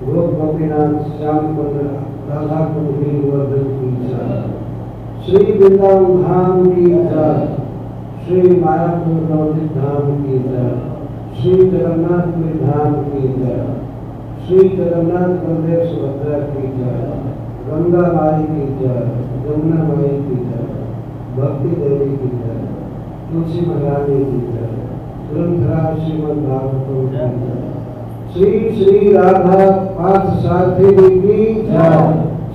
गोप गोपीनाथ श्याम कुंड राधा कुंड गिरिवर्धन की जय श्री वृंदावन धाम की जय। श्री मायापुर नवदीप धाम की जय। श्री जगन्नाथपुरी धाम की जय। श्री जगन्नाथ बलदेव सुभद्रा की जय। गंगा माई की जय। जमुना माई की जय। भक्ति देवी की जय तुलसी महारानी की जय ग्रंथराज श्रीमद भागवतम की जय। श्री श्री राधा पार्थ सारथी की जय।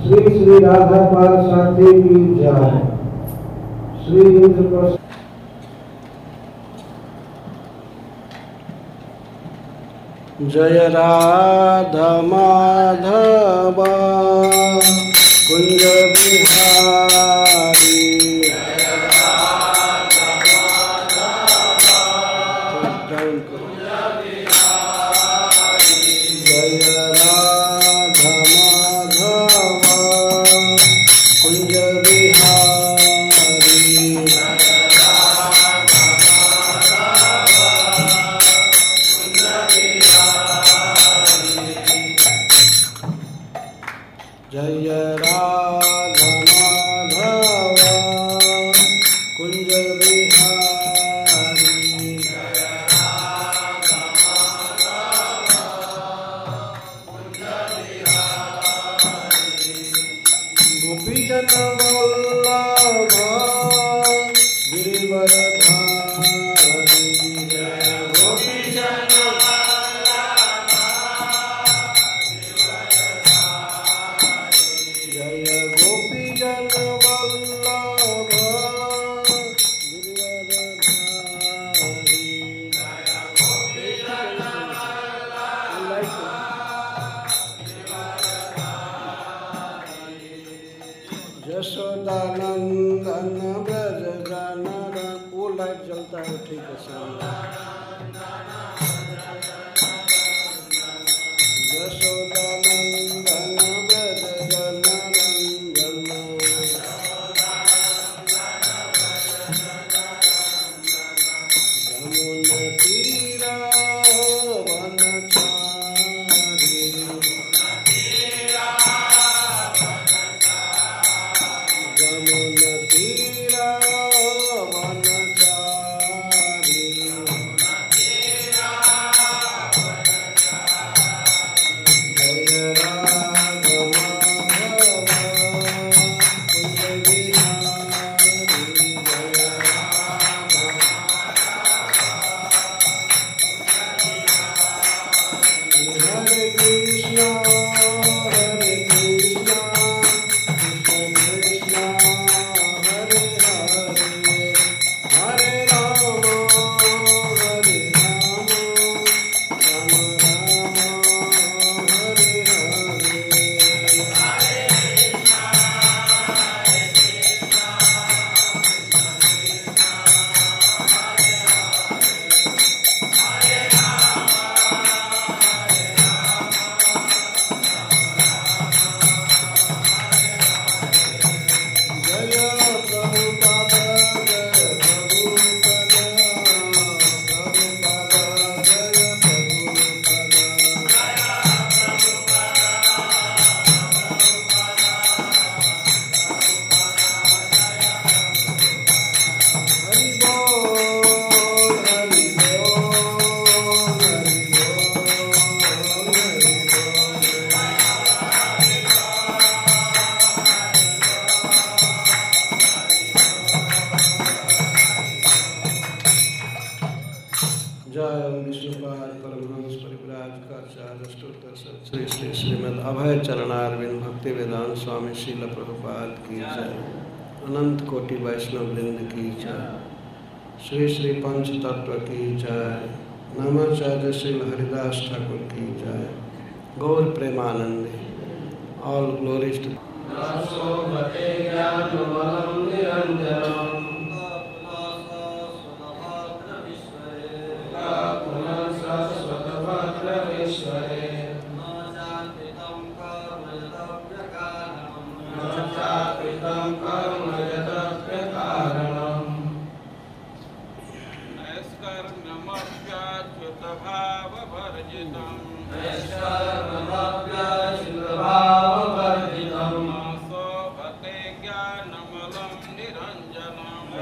श्री श्री राधा पार्थ सारथी की जय। श्री इंद्र प्रसाद जय राधा माधव। कुंज बिहारी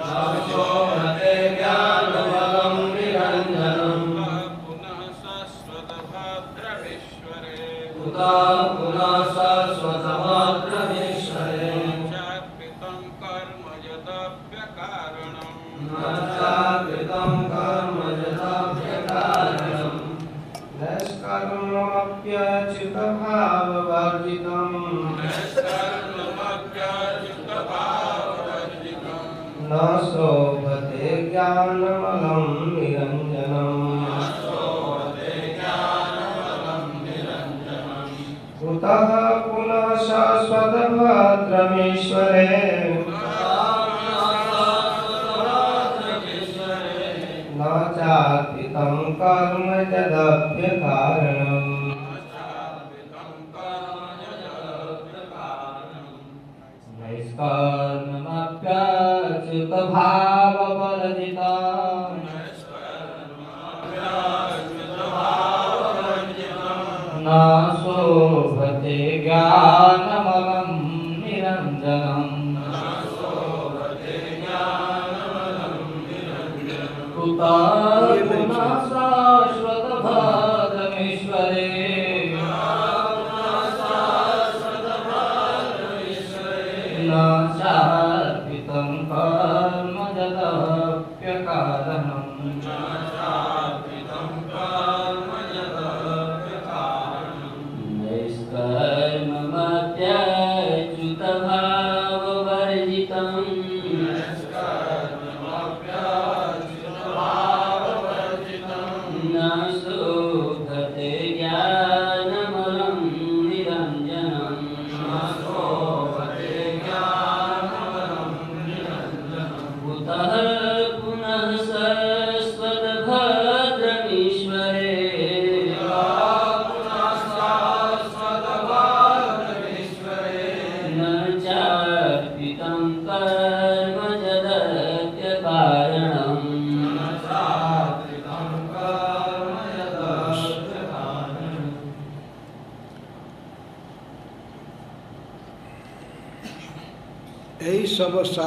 아멘.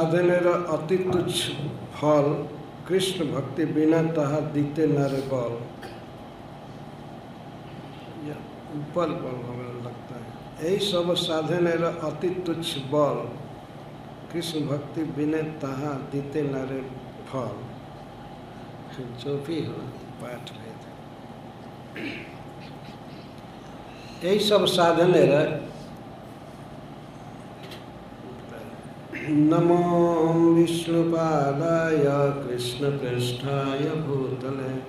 साधनेर अति तुच्छ फल, कृष्ण भक्ति बिना तहा दीते नारे बल। ऊपर बल हमें लगता है। यही सब साधनेर अति तुच्छ बल, कृष्ण भक्ति बिना तहा दीते नारे फल। जो भी हो, पाठ रहे थे यही सब साधनेर नमो विष्णुपादाय कृष्णपृष्ठाय भूतले।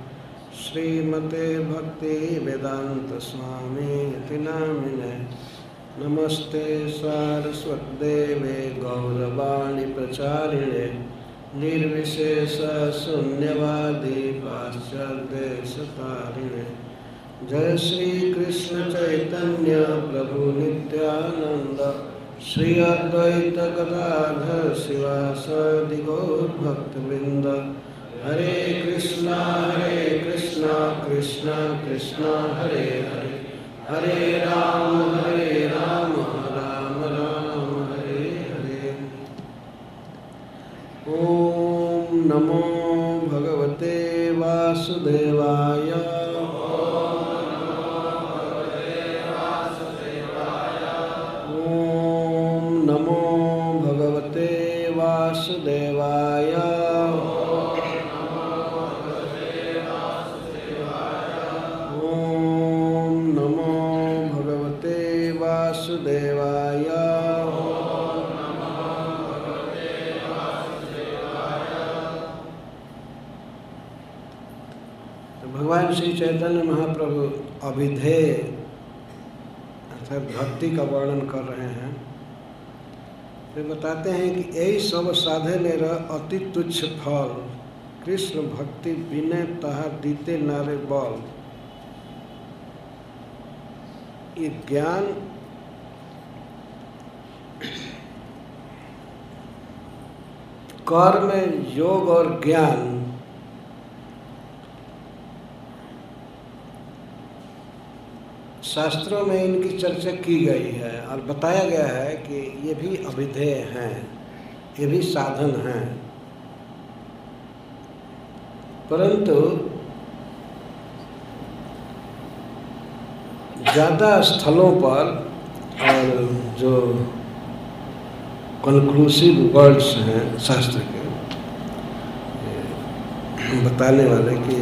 श्रीमते भक्तिवेदान्तस्वामीति नामिने नमस्ते सारस्वतदेवे गौरवाणी प्रचारिणे। निर्विशेष निर्विशेषशून्यवादी पाश्चात्यदेशतारिणे जय श्री कृष्ण चैतन्य प्रभु नित्यानंद श्री अद्वैत गदाधर शिवासादि गौरभक्तवृंद हरे कृष्णा हरे कृष्णा कृष्णा कृष्णा, हरे हरे। हरे राम हरे राम राम राम, हरे हरे। ओम नमो भगवते वासुदेवाय। अभिधेय अर्थात भक्ति का वर्णन कर रहे हैं। फिर बताते हैं कि यही सब साधे रह अति तुच्छ फल। कृष्ण भक्ति विनय तहा दीते नारे बल। ये ज्ञान कर्म, योग और ज्ञान शास्त्रों में इनकी चर्चा की गई है और बताया गया है कि ये भी अभिधेय हैं, ये भी साधन हैं। परंतु ज़्यादा स्थलों पर और जो कंक्लूसिव वर्ड्स हैं शास्त्र के बताने वाले कि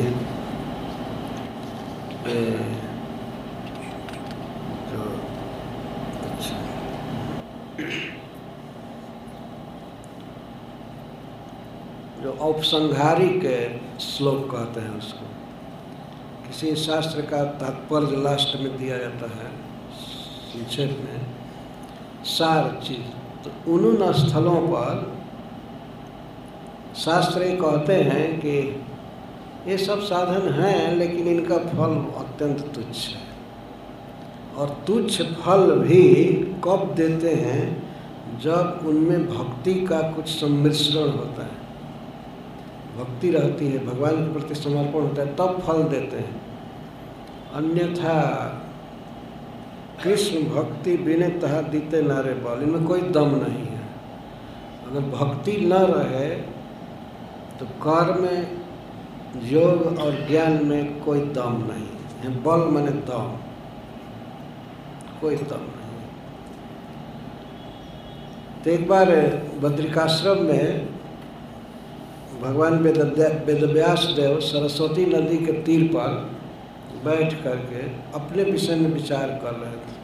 जो अच्छा जो औपसंहारिक श्लोक कहते हैं उसको। किसी शास्त्र का तात्पर्य लास्ट में दिया जाता है, संक्षेप में, सार चीज़। तो उन स्थलों पर शास्त्र कहते हैं कि ये सब साधन हैं, लेकिन इनका फल अत्यंत तुच्छ है। और तुच्छ फल भी कब देते हैं? जब उनमें भक्ति का कुछ सम्मिश्रण होता है। भक्ति रहती है, भगवान के प्रति समर्पण होता है, तब फल देते हैं। अन्यथा कृष्ण भक्ति बिने तहा दीते नारे बल, इनमें कोई दम नहीं है। अगर भक्ति न रहे तो कर्म योग और ज्ञान में कोई दम नहीं है। बल मैंने दम। कोई दम नहीं तो एक बार बद्रिकाश्रम में भगवान वेद वेदव्यास देव सरस्वती नदी के तीर पर बैठ करके अपने विषय में विचार कर रहे थे।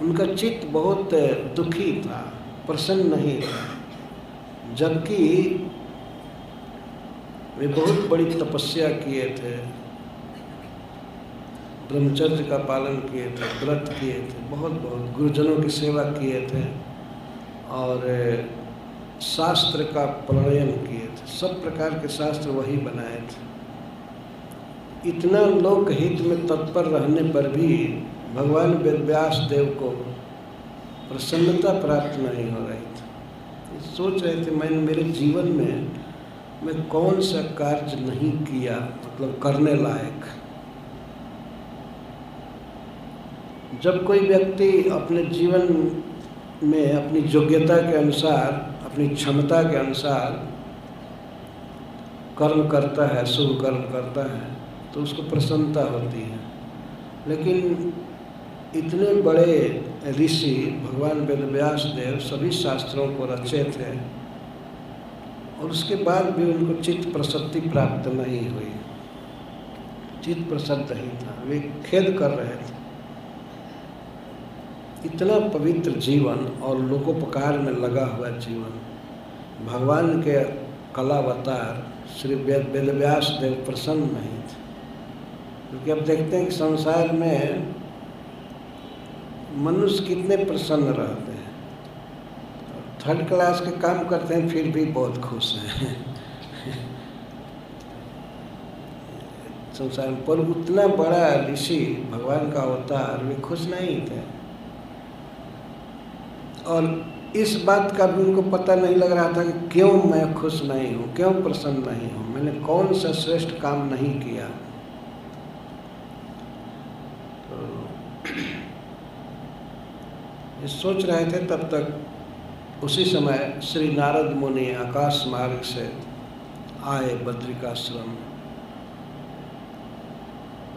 उनका चित्त बहुत दुखी था, प्रसन्न नहीं था, जबकि वे बहुत बड़ी तपस्या किए थे। ब्रह्मचर्य का पालन किए थे, व्रत किए थे बहुत बहुत गुरुजनों की सेवा किए थे और शास्त्र का प्रणयन किए थे। सब प्रकार के शास्त्र वही बनाए थे। इतना लोक हित में तत्पर रहने पर भी भगवान वेदव्यास देव को प्रसन्नता प्राप्त नहीं हो रही थी। सोच रहे थे मैंने मेरे जीवन में, मैं कौन सा कार्य नहीं किया मतलब करने लायक? जब कोई व्यक्ति अपने जीवन में, अपनी योग्यता के अनुसार अपनी क्षमता के अनुसार कर्म करता है, शुभ कर्म करता है तो उसको प्रसन्नता होती है। लेकिन इतने बड़े ऋषि भगवान वेदव्यास देव सभी शास्त्रों को रचे थे और उसके बाद भी उनको चित्त प्रसन्ति प्राप्त नहीं हुई। चित्त प्रसन्न ही था, वे खेद कर रहे थे। इतना पवित्र जीवन और लोकोपकार में लगा हुआ जीवन। भगवान के कलावतार श्री वेदव्यास देव प्रसन्न नहीं थे। क्योंकि अब देखते हैं कि संसार में मनुष्य कितने प्रसन्न रहते हैं। थर्ड क्लास के काम करते हैं, फिर भी बहुत खुश हैं। संसार पर उतना बड़ा ऋषि भगवान का अवतार वे खुश नहीं थे। और इस बात का भी उनको पता नहीं लग रहा था कि क्यों मैं खुश नहीं हूँ, क्यों प्रसन्न नहीं हूँ। मैंने कौन सा श्रेष्ठ काम नहीं किया? तो ये सोच रहे थे तब तक उसी समय श्री नारद मुनि आकाश मार्ग से आए बद्रिकाश्रम।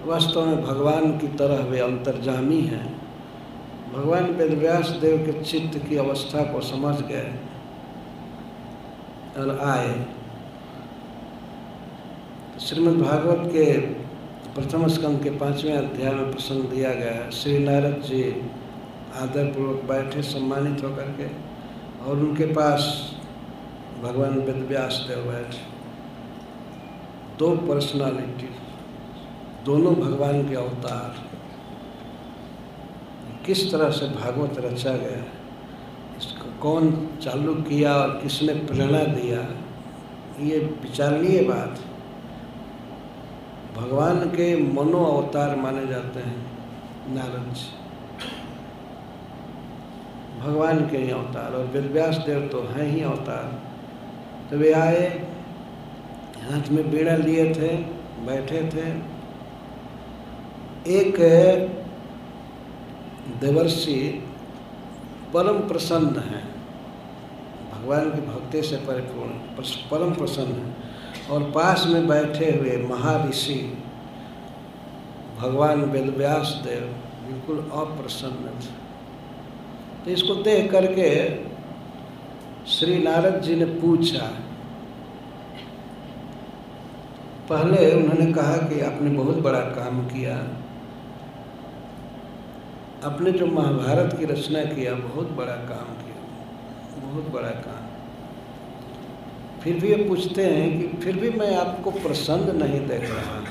वास्तव में भगवान की तरह वे अंतर्जामी हैं। भगवान वेदव्यास देव के चित्त की अवस्था को समझ गए और आए। श्रीमद् भागवत के प्रथम स्कंद के पाँचवें अध्याय में प्रसंग दिया गया। है श्री नारद जी आदरपूर्वक बैठे, सम्मानित होकर के और उनके पास भगवान वेदव्यास देव बैठे। दो पर्सनालिटी दोनों भगवान के अवतार। किस तरह से भागवत रचा गया? इसको कौन चालू किया और किसने प्रेरणा दिया? ये विचारणीय बात। भगवान के मनो अवतार माने जाते हैं, नारद जी। भगवान के ही अवतार और वेदव्यास देव तो हैं ही अवतार। तो वे आए, हाथ में बीड़ा लिए थे, बैठे थे, एक देवर्षि परम प्रसन्न है। भगवान की भक्ति से परिपूर्ण परम प्रसन्न है। और पास में बैठे हुए महर्षि भगवान वेदव्यास देव बिल्कुल अप्रसन्न थे। तो इसको देख करके श्री नारद जी ने पूछा। पहले उन्होंने कहा कि आपने बहुत बड़ा काम किया। आपने जो महाभारत की रचना किया, बहुत बड़ा काम किया, बहुत बड़ा काम। फिर भी ये पूछते हैं कि फिर भी मैं आपको प्रसन्न नहीं देख रहा।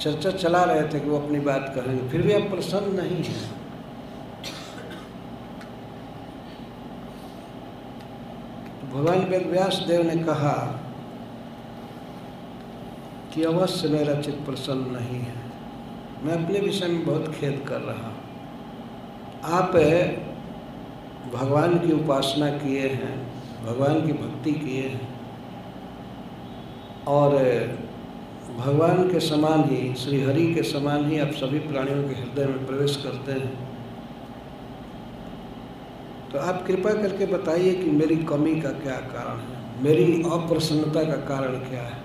चर्चा चला रहे थे कि वो अपनी बात करेंगे फिर भी आप प्रसन्न नहीं हैं। भगवान वेद व्यास देव ने कहा कि अवश्य मेरा चित्त प्रसन्न नहीं है। मैं अपने विषय में बहुत खेद कर रहा हूँ। आप भगवान की उपासना किए हैं, भगवान की भक्ति किए हैं, और भगवान के समान ही, श्री हरि के समान ही आप सभी प्राणियों के हृदय में प्रवेश करते हैं। तो आप कृपा करके बताइए कि मेरी कमी का क्या कारण है? मेरी अप्रसन्नता का कारण क्या है?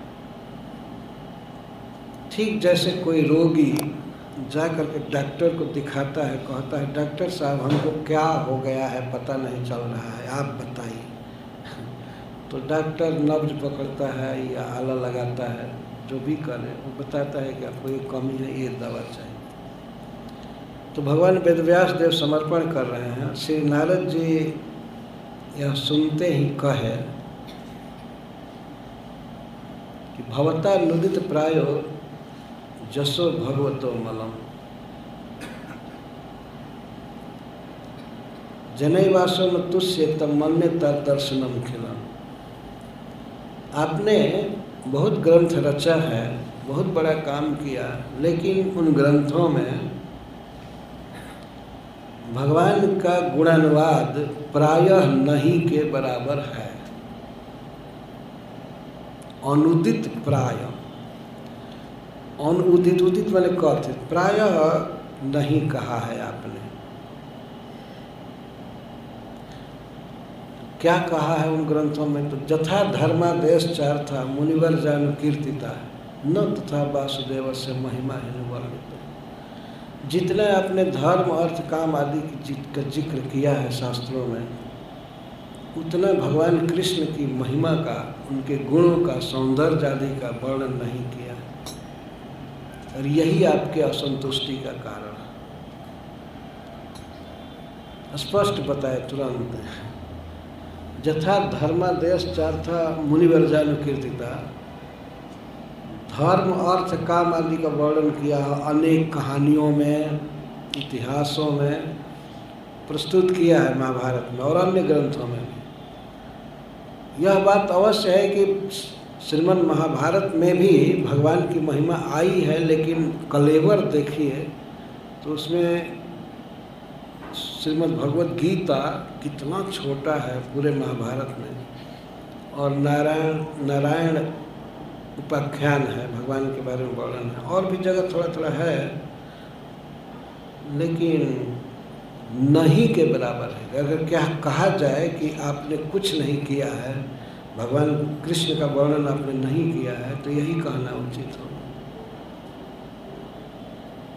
ठीक जैसे कोई रोगी जा करके डॉक्टर को दिखाता है, कहता है, डॉक्टर साहब, हमको क्या हो गया है, पता नहीं चल रहा है, आप बताइए। तो डॉक्टर नब्ज पकड़ता है या आला लगाता है, जो भी करे, वो बताता है कि आपको ये कमी है, ये दवा चाहिए। तो भगवान वेदव्यास देव समर्पण कर रहे हैं। श्री नारद जी यह सुनते ही कहे कि भवता नुदित प्रायो जसो भगवतो मलम। जनैवासो न तुष्य तब मन तर दर्शनम खिलम। आपने बहुत ग्रंथ रचा है, बहुत बड़ा काम किया, लेकिन उन ग्रंथों में भगवान का गुणानुवाद प्रायः नहीं के बराबर है। अनुदित प्राय। अनुदित उदित मैंने कथित प्रायः नहीं कहा है आपने। क्या कहा है उन ग्रंथों में? तो जथा धर्मादेश चार था मुनिवर जान कीर्तिता न तथा वासुदेव से महिमा है वर्णित जितना आपने धर्म, अर्थ, काम आदि का ज़िक्र किया है शास्त्रों में, उतना भगवान कृष्ण की महिमा का, उनके गुणों का, सौंदर्य आदि का वर्णन नहीं किया। और यही आपके असंतुष्टि का कारण स्पष्ट बताए तुरंत। जथा धर्मादेश चार्था मुनिवर्जानु कीर्तिता। धर्म, अर्थ, काम आदि का वर्णन किया है अनेक कहानियों में, इतिहासों में, प्रस्तुत किया है महाभारत में और अन्य ग्रंथों में यह बात अवश्य है कि श्रीमद् महाभारत में भी भगवान की महिमा आई है, लेकिन कलेवर देखिए तो उसमें श्रीमद् भगवत गीता कितना छोटा है पूरे महाभारत में। और नारायण नारायण उपाख्यान है, भगवान के बारे में वर्णन है। और भी जगह थोड़ा थोड़ा है, लेकिन नहीं के बराबर है। अगर क्या कहा जाए कि आपने कुछ नहीं किया है भगवान कृष्ण का वर्णन आपने नहीं किया है तो यही कहना उचित हो।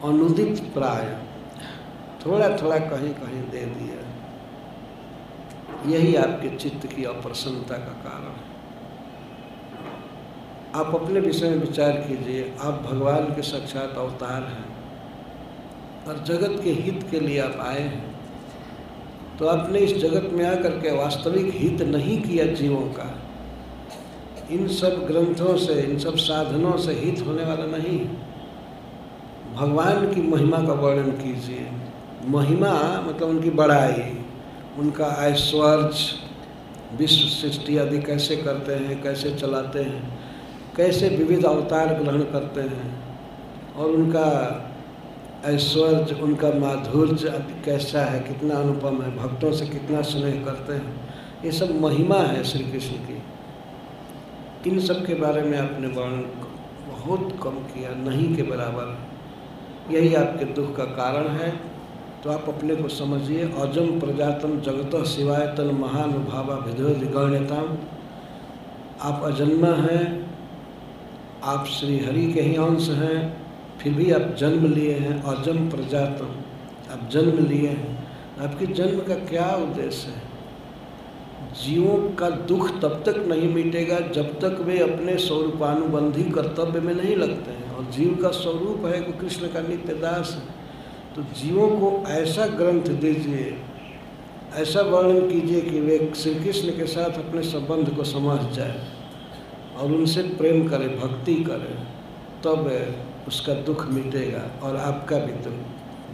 अनुदित प्राय थोड़ा थोड़ा कहीं कहीं दे दिया। यही आपके चित्त की अप्रसन्नता का कारण है। आप अपने विषय में विचार कीजिए, आप भगवान के साक्षात अवतार हैं और जगत के हित के लिए आप आए हैं। तो आपने इस जगत में आकर के वास्तविक हित नहीं किया जीवों का। इन सब ग्रंथों से, इन सब साधनों से हित होने वाला नहीं। भगवान की महिमा का वर्णन कीजिए। महिमा मतलब उनकी बड़ाई, उनका ऐश्वर्य, विश्व सृष्टि आदि कैसे करते हैं, कैसे चलाते हैं, कैसे विविध अवतार ग्रहण करते हैं, और उनका ऐश्वर्य, उनका माधुर्य कैसा है, कितना अनुपम है, भक्तों से कितना स्नेह करते हैं। ये सब महिमा है श्री कृष्ण की। इन सब के बारे में आपने वर्णन बहुत कम किया, नहीं के बराबर। यही आपके दुख का कारण है। तो आप अपने को समझिए, अजम प्रजातम जगत शिवाय तन महानुभावा विधोज गण्यताम आप अजन्मा हैं, आप श्री हरि के ही अंश हैं, फिर भी आप जन्म लिए हैं, अजम प्रजातम। आप जन्म लिए हैं। आपके जन्म का क्या उद्देश्य है? जीवों का दुख तब तक नहीं मिटेगा जब तक वे अपने स्वरूपानुबंधी कर्तव्य में नहीं लगते हैं। और जीव का स्वरूप है कि कृष्ण का नित्य दास तो जीवों को ऐसा ग्रंथ दीजिए, ऐसा वर्णन कीजिए कि वे श्री कृष्ण के साथ अपने संबंध को समझ जाए और उनसे प्रेम करें, भक्ति करें, तब उसका दुख मिटेगा और आपका भी दुख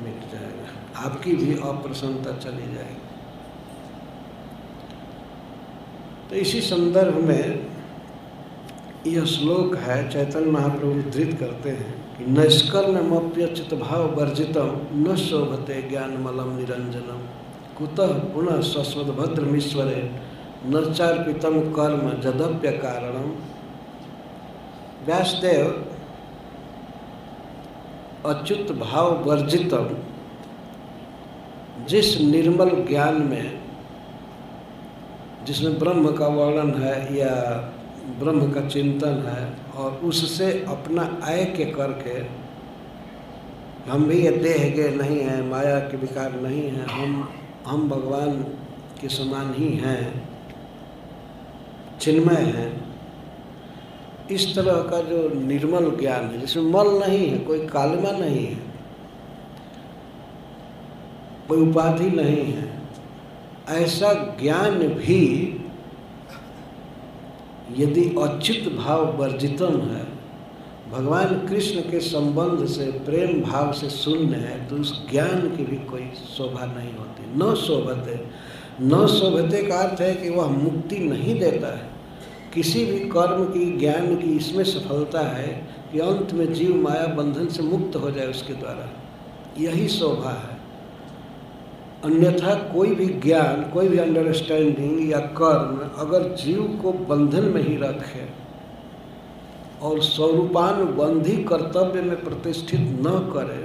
मिट जाएगा। आपकी भी अप्रसन्नता चली जाएगी। तो इसी संदर्भ में यह श्लोक है, चैतन्य महाप्रभु धृत करते हैं कि नैष्कर्णमप्यचित भाव वर्जितम, न शोभते ज्ञानमलम निरंजनम। कुतः पुनः सस्वदभद्रमीश्वरे नर्चार्पितम कर्म जदप्य कारणम। व्यासदेव, अच्युत भाव वर्जितम। जिस निर्मल ज्ञान में जिसमें ब्रह्म का वर्णन है या ब्रह्म का चिंतन है और उससे अपना आय के करके हम भी ये देह के नहीं हैं, माया के विकार नहीं हैं, हम हम भगवान के समान ही हैं, चिन्मय हैं। इस तरह का जो निर्मल ज्ञान है, जिसमें मल नहीं है, कोई कालिमा नहीं है, कोई उपाधि नहीं है ऐसा ज्ञान भी यदि अच्युत भाव वर्जितम है, भगवान कृष्ण के संबंध से, प्रेम भाव से शून्य है तो उस ज्ञान की भी कोई शोभा नहीं होती। न शोभते। न शोभते का अर्थ है कि वह मुक्ति नहीं देता है। किसी भी कर्म की, ज्ञान की इसमें सफलता है कि अंत में जीव माया बंधन से मुक्त हो जाए उसके द्वारा। यही शोभा है। अन्यथा कोई भी ज्ञान, कोई भी अंडरस्टैंडिंग या कर्म अगर जीव को बंधन में ही रखे और स्वरूपानुबंधी कर्तव्य में प्रतिष्ठित न करे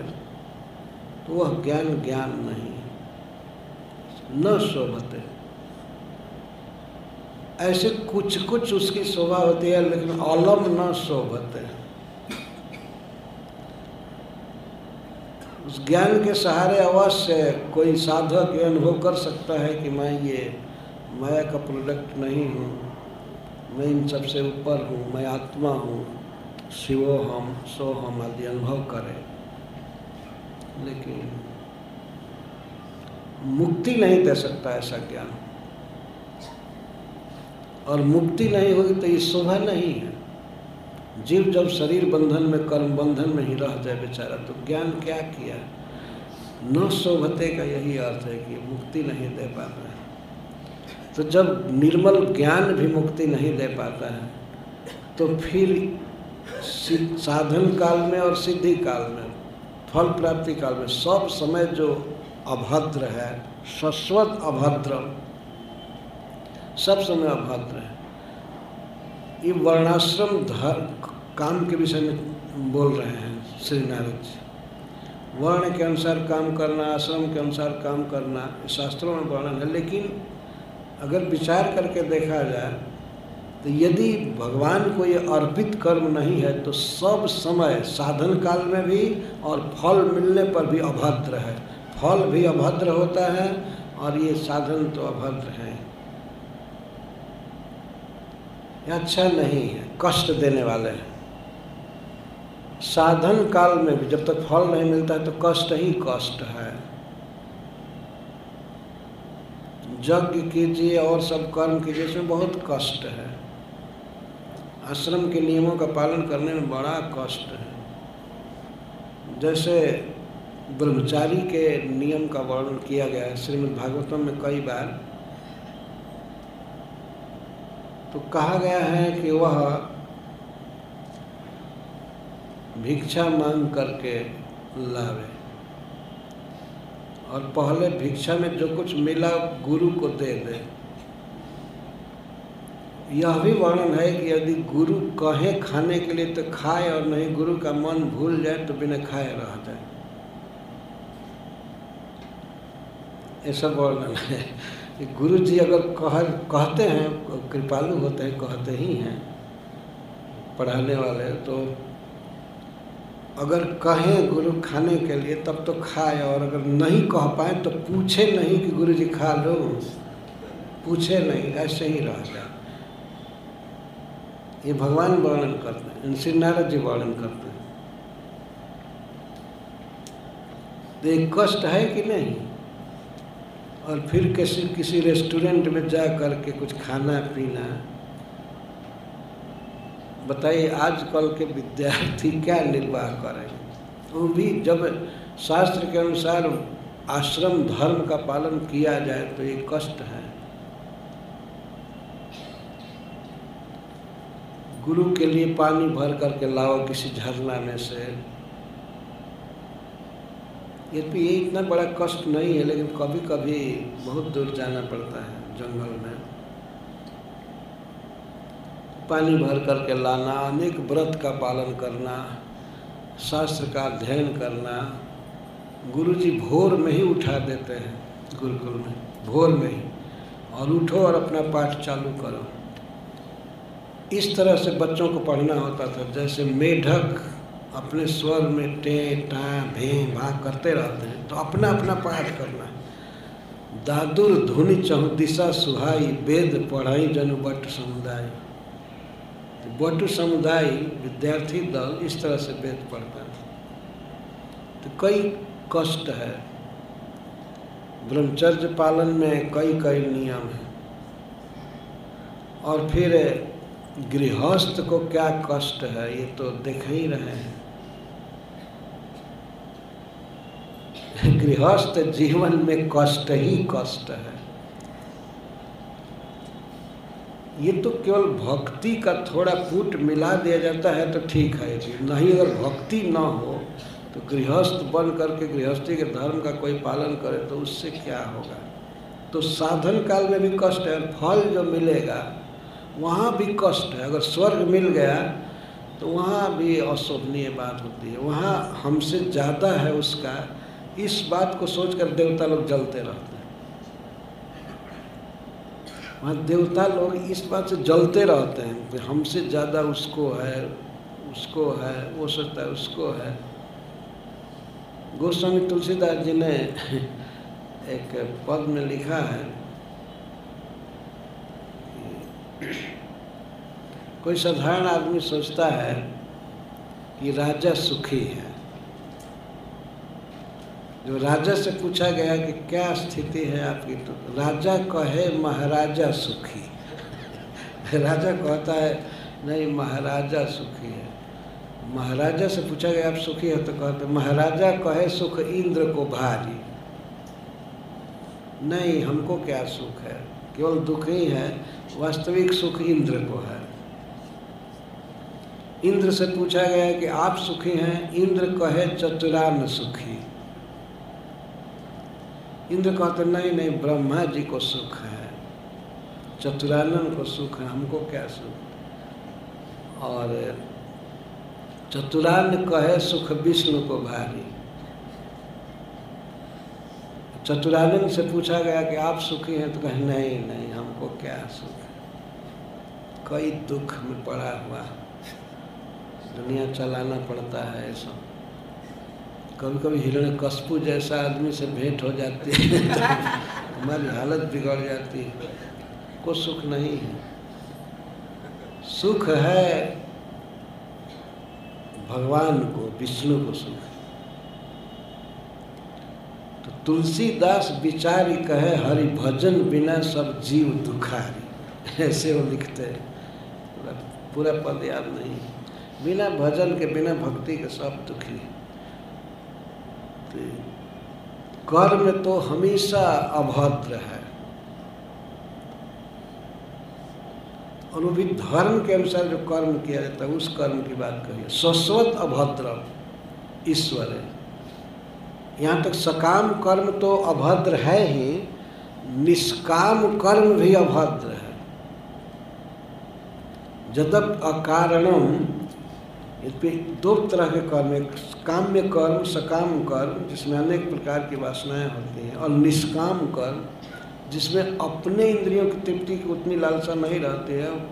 तो वह ज्ञान ज्ञान नहीं न शोभते। ऐसे कुछ कुछ उसकी शोभा होती है, लेकिन अलम न शोभते। उस ज्ञान के सहारे अवश्य कोई साधक ये अनुभव कर सकता है कि मैं ये माया का प्रोडक्ट नहीं हूँ। मैं इन सबसे ऊपर हूँ, मैं आत्मा हूँ। शिवो हम, सो हम आदि अनुभव करें। लेकिन मुक्ति नहीं दे सकता ऐसा ज्ञान। और मुक्ति नहीं होगी तो ये शोभा नहीं है। जीव जब शरीर बंधन में, कर्म बंधन में ही रह जाए बेचारा तो ज्ञान क्या किया? न शोभते का यही अर्थ है कि मुक्ति नहीं दे पाता है। तो जब निर्मल ज्ञान भी मुक्ति नहीं दे पाता है तो फिर साधन काल में और सिद्धि काल में, फल प्राप्ति काल में, सब समय जो अभद्र है, शश्वत अभद्र, सब समय अभद्र है। ये वर्णाश्रम धर्म, काम के विषय में बोल रहे हैं श्री नारद जी। वर्ण के अनुसार काम करना, आश्रम के अनुसार काम करना शास्त्रों में वर्णन है। लेकिन अगर विचार करके देखा जाए तो यदि भगवान को ये अर्पित कर्म नहीं है तो सब समय साधन काल में भी और फल मिलने पर भी अभद्र है। फल भी अभद्र होता है और ये साधन तो अभद्र है ये अच्छा नहीं है, कष्ट देने वाले हैं। साधन काल में भी जब तक फल नहीं मिलता है तो कष्ट ही कष्ट है। यज्ञ कीजिए और सब कर्म कीजिए, इसमें बहुत कष्ट है। आश्रम के नियमों का पालन करने में बड़ा कष्ट है। जैसे ब्रह्मचारी के नियम का वर्णन किया गया है श्रीमद् भागवतम में कई बार तो कहा गया है कि वह भिक्षा मांग करके लावे। और पहले भिक्षा में जो कुछ मिला, गुरु को दे दे। यह भी वर्णन है कि यदि गुरु कहे खाने के लिए तो खाए, और नहीं गुरु का मन भूल जाए तो बिना खाए रह जाए। ऐसा वर्णन है। गुरु जी अगर कह कहते हैं, कृपालु होते हैं, कहते ही हैं, पढ़ाने वाले तो अगर कहें गुरु खाने के लिए, तब तो खाए, और अगर नहीं कह पाए तो पूछे नहीं कि गुरु जी खा लो। पूछे नहीं, ऐसे ही रह जाए ये भगवान वर्णन करते हैं, श्री नारद जी वर्णन करते हैं। तो कष्ट है कि नहीं? और फिर किसी किसी रेस्टोरेंट में जा कर के कुछ खाना, पीना। बताइए, आजकल के विद्यार्थी क्या निर्वाह करें? वो भी जब शास्त्र के अनुसार आश्रम, धर्म का पालन किया जाए तो ये कष्ट है। गुरु के लिए पानी भर करके लाओ किसी झरना में से। ये तो ये इतना बड़ा कष्ट नहीं है, लेकिन कभी कभी बहुत दूर जाना पड़ता है जंगल में। पानी भर करके लाना, अनेक व्रत का पालन करना, शास्त्र का अध्ययन करना, गुरुजी भोर में ही उठा देते हैं गुरुकुल में, भोर में ही, और उठो और अपना पाठ चालू करो। इस तरह से बच्चों को पढ़ना होता था, जैसे मेढक अपने स्वर में टे, टा, भे, भा करते रहते हैं तो अपना अपना पाठ करना दादुर धुनि चहु, दिशा सुहाई, वेद पढ़ाई, जन बट समुदाय। तो बट समुदाय विद्यार्थी दल इस तरह से वेद पढ़ता है। तो कई कष्ट है। ब्रह्मचर्य पालन में कई कई नियम है। और फिर गृहस्थ को क्या कष्ट है, ये तो देख ही रहे हैं। गृहस्थ जीवन में कष्ट ही कष्ट है। ये तो केवल भक्ति का थोड़ा फूट मिला दिया जाता है तो ठीक है नहीं, अगर भक्ति ना हो तो गृहस्थ बन करके गृहस्थी के धर्म का कोई पालन करे तो उससे क्या होगा? तो साधन काल में भी कष्ट है, फल जो मिलेगा, वहाँ भी कष्ट है। अगर स्वर्ग मिल गया तो वहाँ भी अशोभनीय बात होती है। वहाँ हमसे ज़्यादा है उसका इस बात को सोचकर देवता लोग जलते रहते हैं। वहाँ देवता लोग इस बात से जलते रहते हैं कि हमसे ज़्यादा उसको है उसको है, वो सोचता है उसको है। गोस्वामी तुलसीदास जी ने एक पद में लिखा है कोई साधारण आदमी सोचता है कि राजा सुखी है। जो राजा से पूछा गया कि क्या स्थिति है आपकी तो राजा कहे, महाराजा सुखी। राजा कहता है, नहीं, महाराजा सुखी है। महाराजा से पूछा गया, आप सुखी है? तो कहते महाराजा कहे, सुख इंद्र को भारी। नहीं, हमको क्या सुख है? केवल दुख ही है, वास्तविक सुख इंद्र को है। इंद्र से पूछा गया कि आप सुखी हैं? इंद्र कहे, चतुरान सुखी। इंद्र कहते नहीं नहीं, ब्रह्मा जी को सुख है चतुरानन को सुख है, हमको क्या सुख? और चतुरान कहे, सुख विष्णु को भारी। चतुरानन से पूछा गया कि आप सुखी हैं तो कहे, नहीं नहीं, हमको क्या सुख है? कई दुख में पड़ा हुआ दुनिया चलाना पड़ता है, ऐसा कभी कभी हिरण कस्पू जैसा आदमी से भेंट हो जाती है तो हमारी हालत बिगड़ जाती है। को सुख नहीं है। सुख है, भगवान को, विष्णु को सुख तो तुलसीदास विचारी कहे, हरि भजन बिना सब जीव दुखारी। ऐसे वो लिखते हैं। पूरा पूरा पद याद नहीं बिना भजन के, बिना भक्ति के सब दुखी तो कर्म तो हमेशा अभद्र है। भी धर्म के अनुसार जो कर्म किया जाता है, उस कर्म की बात करिए। शाश्वत अभद्र ईश्वर है। यहाँ तक सकाम कर्म तो अभद्र है ही, निष्काम कर्म भी अभद्र है। जदप अकारणम दो तरह के कर्म एक काम्य कर्म, सकाम कर्म, जिसमें अनेक प्रकार की वासनाएँ होती हैं, और निष्काम कर्म, जिसमें अपने इंद्रियों की तृप्ति की उतनी लालसा नहीं रहती है।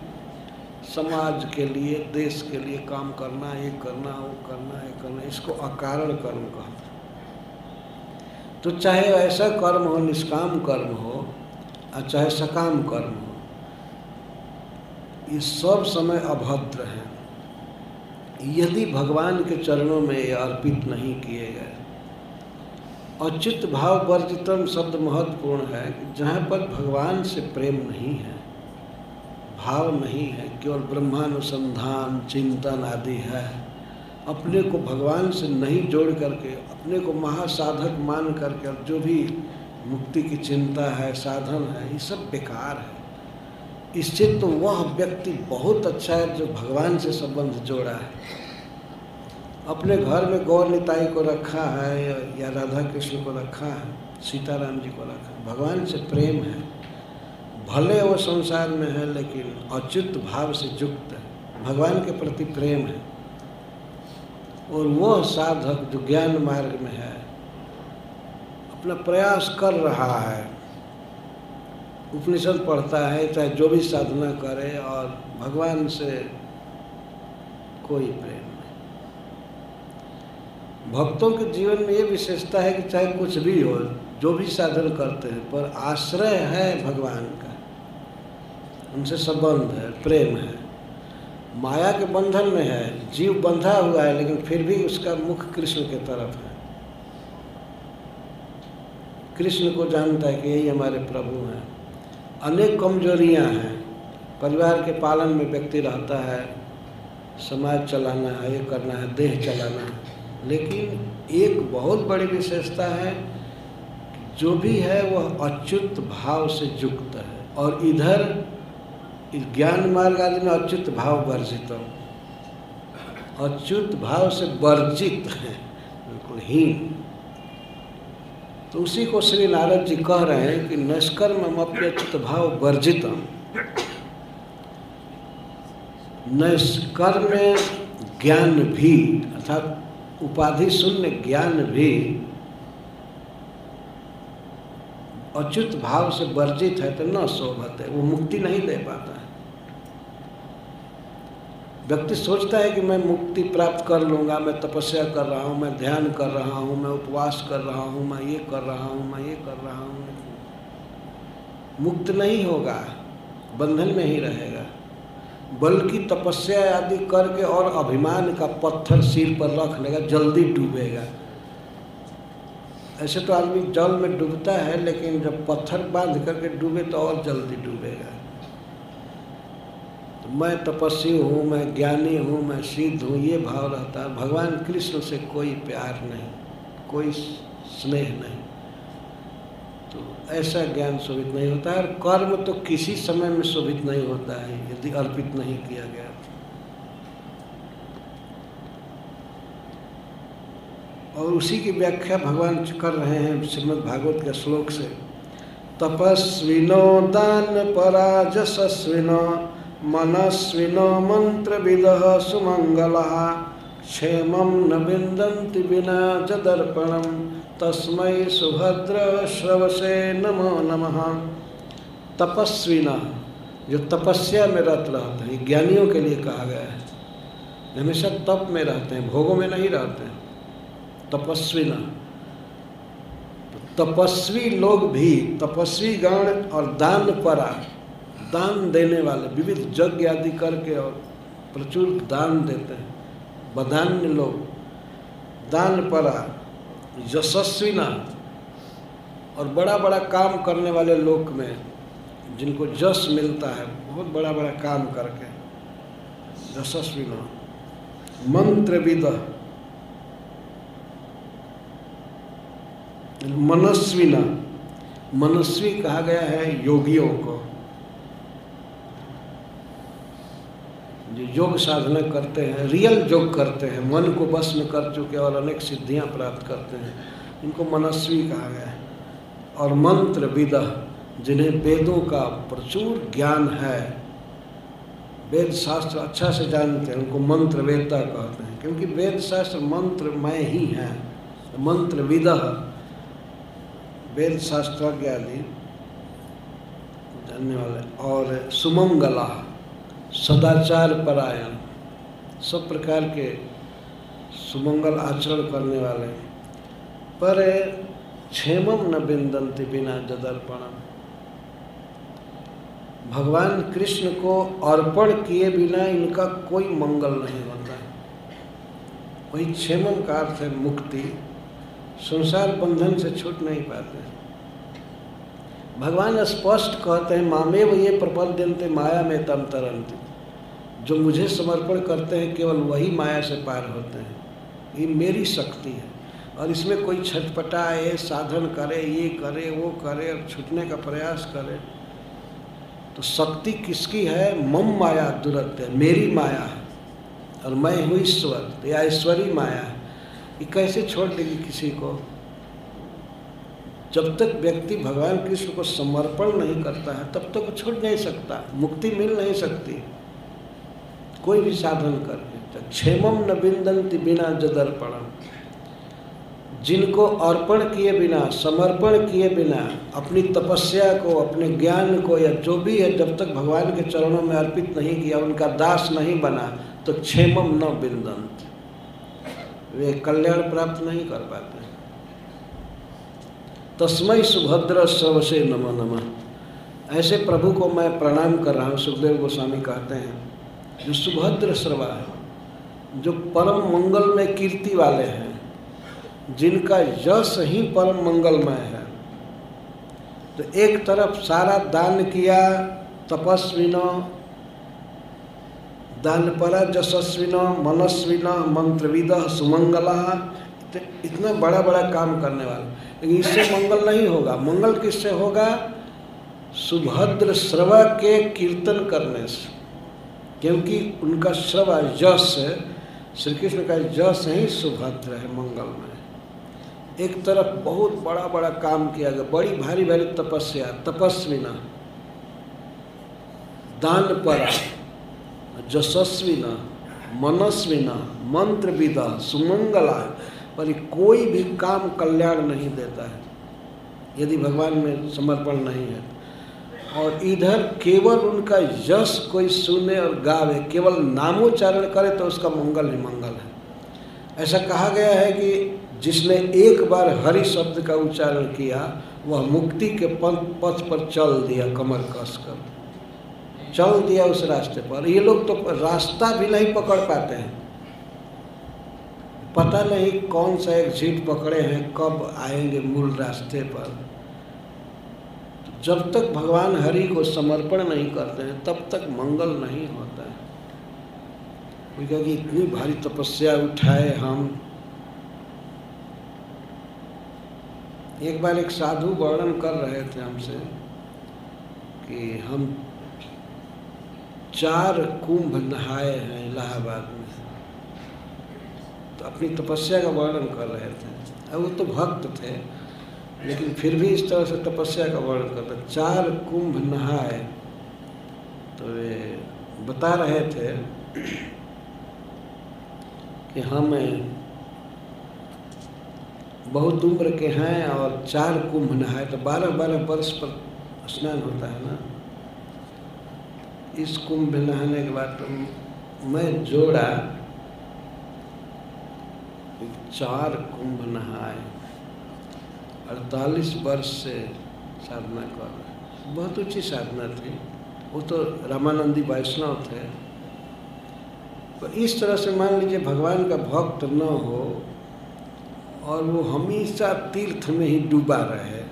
समाज के लिए, देश के लिए काम करना, ये करना, वो करना, ये करना, इसको अकारण कर्म कहते हैं। तो चाहे ऐसा कर्म हो, निष्काम कर्म हो, और चाहे सकाम कर्म हो, ये सब समय अभद्र हैं। यदि भगवान के चरणों में ये अर्पित नहीं किए गए। और चित्त भाव वर्जितम शब्द महत्वपूर्ण है, जहाँ पर भगवान से प्रेम नहीं है, भाव नहीं है, केवल ब्रह्मानुसंधान, चिंतन आदि है। अपने को भगवान से नहीं जोड़ करके, अपने को महासाधक मान करके जो भी मुक्ति की चिंता है, साधन है, ये सब बेकार है। इससे तो वह व्यक्ति बहुत अच्छा है जो भगवान से संबंध जोड़ा है। अपने घर में गौर निताई को रखा है या राधा कृष्ण को रखा है, सीताराम जी को रखा है, भगवान से प्रेम है। भले वो संसार में है, लेकिन अच्युत भाव से युक्त है। भगवान के प्रति प्रेम है। और वह साधक जो ज्ञान मार्ग में है। अपना प्रयास कर रहा है। उपनिषद पढ़ता है, चाहे जो भी साधना करे और भगवान से कोई प्रेम नहीं। भक्तों के जीवन में ये विशेषता है कि चाहे कुछ भी हो, जो भी साधन करते हैं, पर आश्रय है भगवान का। उनसे संबंध है, प्रेम है। माया के बंधन में है, जीव बंधा हुआ है, लेकिन फिर भी उसका मुख कृष्ण के तरफ़ है। कृष्ण को जानता है कि यही हमारे प्रभु हैं। अनेक कमजोरियाँ हैं। परिवार के पालन में व्यक्ति रहता है, समाज चलाना है, ये करना है, देह चलाना है। लेकिन एक बहुत बड़ी विशेषता है जो भी है वह अच्युत भाव से युक्त है। और इधर ज्ञान मार्ग आदि में अच्युत भाव वर्जित हो। अच्युत भाव से वर्जित है, बिल्कुल हीन। तो उसी को श्री नारद जी कह रहे हैं कि नष्कर्म अपने अच्युत भाव वर्जितम। नष्कर्म ज्ञान भी अर्थात उपाधि शून्य ज्ञान भी अच्युत भाव से वर्जित है तो न शोभत है, वो मुक्ति नहीं दे पाता है। व्यक्ति सोचता है कि मैं मुक्ति प्राप्त कर लूँगा, मैं तपस्या कर रहा हूँ, मैं ध्यान कर रहा हूँ, मैं उपवास कर रहा हूँ, मैं ये कर रहा हूँ, मैं ये कर रहा हूँ। मुक्त नहीं होगा, बंधन में ही रहेगा। बल्कि तपस्या आदि करके और अभिमान का पत्थर सिर पर रख लेगा जल्दी डूबेगा। ऐसे तो आदमी जल में डूबता है, लेकिन जब पत्थर बाँध करके डूबे तो और जल्दी डूबेगा। तो मैं तपस्वी हूँ, मैं ज्ञानी हूँ, मैं सिद्ध हूँ, ये भाव रहता है। भगवान कृष्ण से कोई प्यार नहीं, कोई स्नेह नहीं। तो ऐसा ज्ञान शोभित नहीं होता है, और कर्म तो किसी समय में शोभित नहीं होता है, यदि अर्पित नहीं किया गया और उसी की व्याख्या भगवान कर रहे हैं श्रीमद् भागवत के श्लोक से। तपस्विनो दान पराजसस्विनो मनस्विनो मंत्र विद सुमंगल क्षेम न विंदन्ति बिना च दर्पणम तस्मै सुभद्र श्रवसे नमो नमः। तपस्विना, जो तपस्या में रत रहते हैं ज्ञानियों के लिए कहा गया है। हमेशा तप में रहते हैं, भोगों में नहीं रहते हैं। तपस्वी तो तपस्वी लोग भी तपस्वी गण और दान परा दान देने वाले, विविध यज्ञ आदि करके और प्रचुर दान देते हैं। बधान्य लोग। दान परा, यशस्वी न और बड़ा बड़ा काम करने वाले लोक में जिनको जस मिलता है, बहुत बड़ा बड़ा काम करके। यशस्वी न मंत्र विद मनस्विना मनस्वी कहा गया है योगियों को। जो योग साधना करते हैं रियल योग करते हैं, मन को बस में कर चुके और अनेक सिद्धियाँ प्राप्त करते हैं, इनको मनस्वी कहा गया है। और मंत्र विद, जिन्हें वेदों का प्रचुर ज्ञान है वेद शास्त्र अच्छा से जानते हैं, उनको मंत्र वेदता कहते हैं, क्योंकि वेद शास्त्र मंत्रमय ही है। मंत्र विद वेद शास्त्रज्ञ आदि जानने वाले और सुमंगला। सदाचार परायण, सब प्रकार के सुमंगल आचरण करने वाले। पर क्षेमम न बिंदंती बिना जदर्पणम भगवान कृष्ण को अर्पण किए बिना इनका कोई मंगल नहीं है वही क्षेमम का अर्थ है मुक्ति। संसार बंधन से छूट नहीं पाते। भगवान स्पष्ट कहते हैं, मामे मामेव ये प्रपद्यंते माया में तम तरंती जो मुझे समर्पण करते हैं, केवल वही माया से पार होते हैं। ये मेरी शक्ति है। और इसमें कोई छटपटा छटपटाए साधन करे, ये करे, वो करे, और छूटने का प्रयास करे तो शक्ति किसकी है? मम माया दुरत्य मेरी माया है, और मैं हूँ ईश्वर, या ईश्वरी माया है। ये कैसे छोड़ देगी किसी को? जब तक व्यक्ति भगवान कृष्ण को समर्पण नहीं करता है, तब तक वो छूट नहीं सकता, मुक्ति मिल नहीं सकती। कोई भी साधन करके तो क्षेमम न बिंदंती बिना जदर्पणम जिनको अर्पण किए बिना, समर्पण किए बिना, अपनी तपस्या को, अपने ज्ञान को, या जो भी है, जब तक भगवान के चरणों में अर्पित नहीं किया, उनका दास नहीं बना तो क्षेमम न बिंदंत वे कल्याण प्राप्त नहीं कर पाते। तस्मय सुभद्र सर्वसे नम नम। ऐसे प्रभु को मैं प्रणाम कर रहा हूँ, सुखदेव गोस्वामी कहते हैं, जो सुभद्र सर्वा है, जो परम मंगल में कीर्ति वाले हैं, जिनका यश ही परम मंगलमय है। तो एक तरफ़ सारा दान किया, तपस्विनो दान परा जशस्विनो मनस्विनो, मंत्रविद सुमंगला इतना बड़ा बड़ा काम करने वाला। लेकिन इससे मंगल नहीं होगा। मंगल किससे होगा? सुभद्र श्रवा के कीर्तन करने से। क्योंकि उनका श्रवा यश श्री कृष्ण का यश ही सुभद्र है, मंगल में एक तरफ़ बहुत बड़ा बड़ा काम किया गया, बड़ी भारी भारी तपस्या तपस्विना दान परा जशस्विना मनस्विना मंत्र विदा, सुमंगला पर कोई भी काम कल्याण नहीं देता है, यदि भगवान में समर्पण नहीं है। और इधर केवल उनका यश कोई सुने और गावे, केवल नामोच्चारण करे तो उसका मंगल ही मंगल है। ऐसा कहा गया है कि जिसने एक बार हरि शब्द का उच्चारण किया, वह मुक्ति के पथ पर चल दिया कमर कस कर। चल दिया उस रास्ते पर। ये लोग तो रास्ता भी नहीं पकड़ पाते हैं। पता नहीं कौन सा एक सीट पकड़े हैं, कब आएँगे मूल रास्ते पर। जब तक भगवान हरि को समर्पण नहीं करते हैं, तब तक मंगल नहीं होता है। क्योंकि इतनी भारी तपस्या उठाए हम। एक बार एक साधु वर्णन कर रहे थे हमसे कि हम चार कुंभ नहाए हैं इलाहाबाद में। अपनी तपस्या का वर्णन कर रहे थे। अब वो तो भक्त थे, लेकिन फिर भी इस तरह से तपस्या का वर्णन करते चार कुंभ नहाए तो वे बता रहे थे कि हम बहुत उम्र के हैं और चार कुंभ नहाए तो बारह बारह वर्ष पर स्नान होता है ना। इस कुंभ नहाने के बाद तो मैं जोड़ा चार कुंभ नहाए अड़तालीस वर्ष से साधना कर रहे बहुत ऊँची साधना थी। वो तो रामानंदी वैष्णव थे। तो इस तरह से मान लीजिए भगवान का भक्त न हो और वो हमेशा तीर्थ में ही डूबा रहे।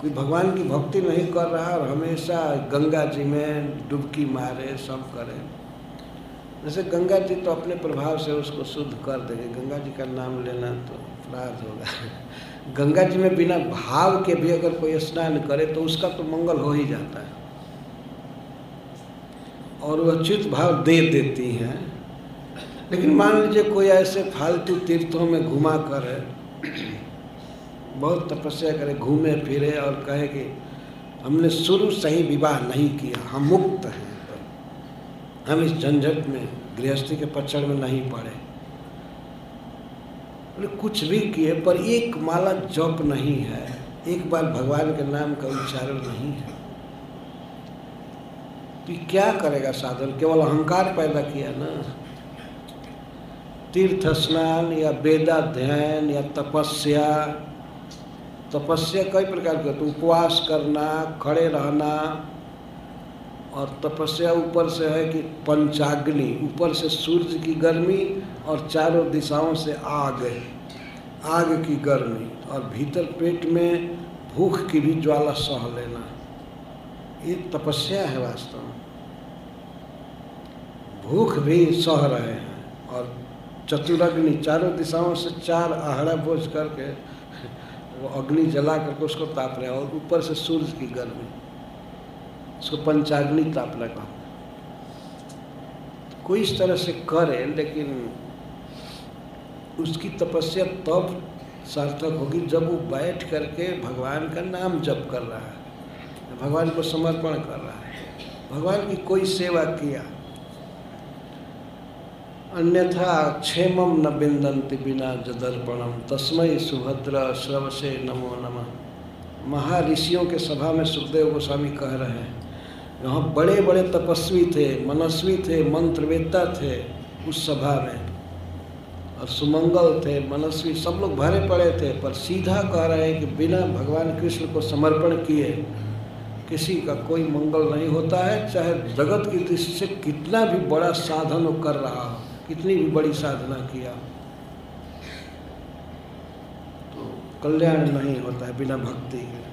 कोई भगवान की भक्ति नहीं कर रहा और हमेशा गंगा जी में डुबकी मारे, सब करे। जैसे गंगा जी तो अपने प्रभाव से उसको शुद्ध कर देंगे। गंगा जी का नाम लेना तो अपराध होगा। गंगा जी में बिना भाव के भी अगर कोई स्नान करे तो उसका तो मंगल हो ही जाता है। और वह चित भाव दे देती हैं। लेकिन मान लीजिए कोई ऐसे फालतू तीर्थों में घुमा कर बहुत तपस्या करे, घूमे, फिरे और कहे कि हमने शुरू से ही विवाह नहीं किया, हम मुक्त हैं। हम इस झंझट में, गृहस्थी के पक्षण में नहीं पड़े। बोले कुछ भी किए, पर एक माला जप नहीं है। एक बार भगवान के नाम का उच्चारण नहीं है। तो क्या करेगा साधन? केवल अहंकार पैदा किया ना। तीर्थ स्नान या वेदाध्ययन या तपस्या। तपस्या कई प्रकार के तो उपवास करना, खड़े रहना और तपस्या ऊपर से है कि पंचाग्नि, ऊपर से सूर्य की गर्मी और चारों दिशाओं से आग है। आग की गर्मी और भीतर पेट में भूख की भी ज्वाला सह लेना। ये तपस्या है वास्तव में। भूख भी सह रहे हैं और चतुरग्नि चारों दिशाओं से चार आहड़ा बोझ करके वो अग्नि जला करके उसको ताप रहे हैं और ऊपर से सूर्य की गर्मी। उसको पंचाग्नि तापना कहा। कोई इस तरह से करे लेकिन उसकी तपस्या तब सार्थक होगी जब वो बैठ करके भगवान का नाम जप कर रहा है, भगवान को समर्पण कर रहा है। भगवान की कोई सेवा किया। अन्यथा क्षेमम न बिंदंति बिना जदर्पणम तस्मय सुभद्र श्रवसे नमो नमः। महर्षियों के सभा में सुखदेव गोस्वामी कह रहे हैं वहाँ बड़े बड़े तपस्वी थे, मनस्वी थे, मंत्रवेत्ता थे उस सभा में। और सुमंगल थे, मनस्वी, सब लोग भरे पड़े थे, पर सीधा कह रहे हैं कि बिना भगवान कृष्ण को समर्पण किए, किसी का कोई मंगल नहीं होता है, चाहे जगत की दृष्टि से कितना भी बड़ा साधन वो कर रहा हो, कितनी भी बड़ी साधना किया तो कल्याण नहीं होता है, बिना भक्ति के।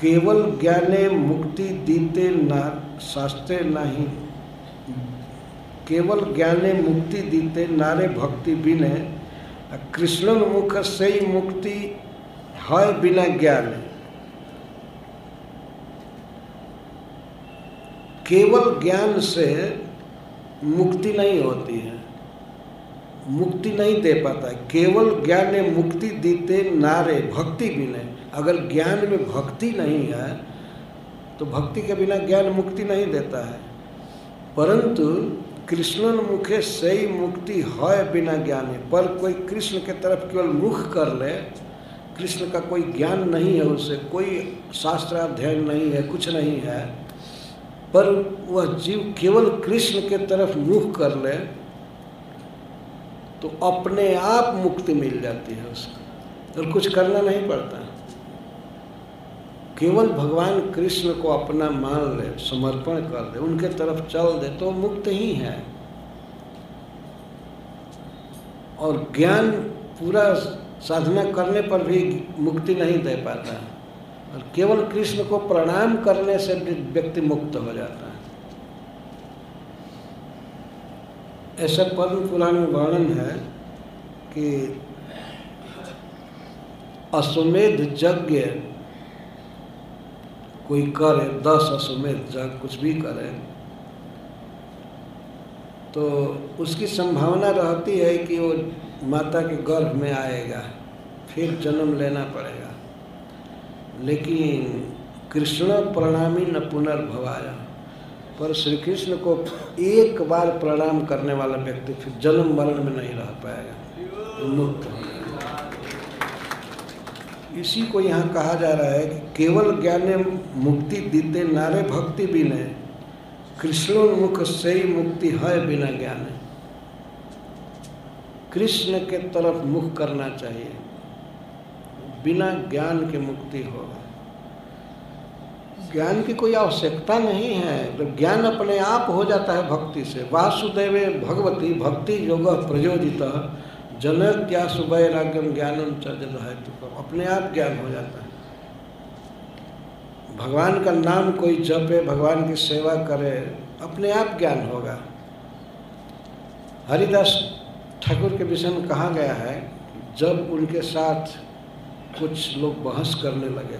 केवल ज्ञाने मुक्ति दीते ना, शास्त्रे नहीं। केवल ज्ञाने मुक्ति दीते, नारे भक्ति बिने कृष्ण मुख से ही मुक्ति है बिना ज्ञान। केवल ज्ञान से मुक्ति नहीं होती है। मुक्ति नहीं दे पाता। है केवल ज्ञान ने मुक्ति देते नारे, भक्ति बिना। अगर ज्ञान में भक्ति नहीं है तो भक्ति के बिना ज्ञान मुक्ति नहीं देता है। परंतु कृष्णन मुखे सही मुक्ति है बिना ज्ञान। है पर कोई कृष्ण के तरफ़ केवल मुख कर ले, कृष्ण का कोई ज्ञान नहीं है उसे, कोई शास्त्राध्ययन नहीं है, कुछ नहीं है, पर वह जीव केवल कृष्ण के तरफ़ मुख कर ले तो अपने आप मुक्ति मिल जाती है उसको। और कुछ करना नहीं पड़ता। केवल भगवान कृष्ण को अपना मान ले, समर्पण कर दे, उनके तरफ़ चल दे तो मुक्त ही है। और ज्ञान पूरा साधना करने पर भी मुक्ति नहीं दे पाता। और केवल कृष्ण को प्रणाम करने से व्यक्ति मुक्त हो जाता है। ऐसा पद्म पुराण में वर्णन है कि अश्वमेध यज्ञ कोई करे, दस अश्वमेध यज्ञ कुछ भी करे तो उसकी संभावना रहती है कि वो माता के गर्भ में आएगा, फिर जन्म लेना पड़ेगा। लेकिन कृष्ण प्रणामी न पुनर्भवाया। पर श्री कृष्ण को एक बार प्रणाम करने वाला व्यक्ति फिर जन्म मरण में नहीं रह पाएगा। मुक्त इसी को यहाँ कहा जा रहा है कि केवल ज्ञान मुक्ति दीते नारे भक्ति भी नहीं, कृष्णोन्मुख से ही मुक्ति है बिना ज्ञान। कृष्ण के तरफ़ मुख करना चाहिए, बिना ज्ञान के मुक्ति होगा। ज्ञान की कोई आवश्यकता नहीं है तो ज्ञान अपने आप हो जाता है भक्ति से, वासुदेव भगवती भक्ति योग प्रयोजित जनत्या सुवैराग्यम ज्ञानम चल है तो अपने आप ज्ञान हो जाता है। भगवान का नाम कोई जपे, भगवान की सेवा करे, अपने आप ज्ञान होगा। हरिदास ठाकुर के विषय में कहा गया है जब उनके साथ कुछ लोग बहस करने लगे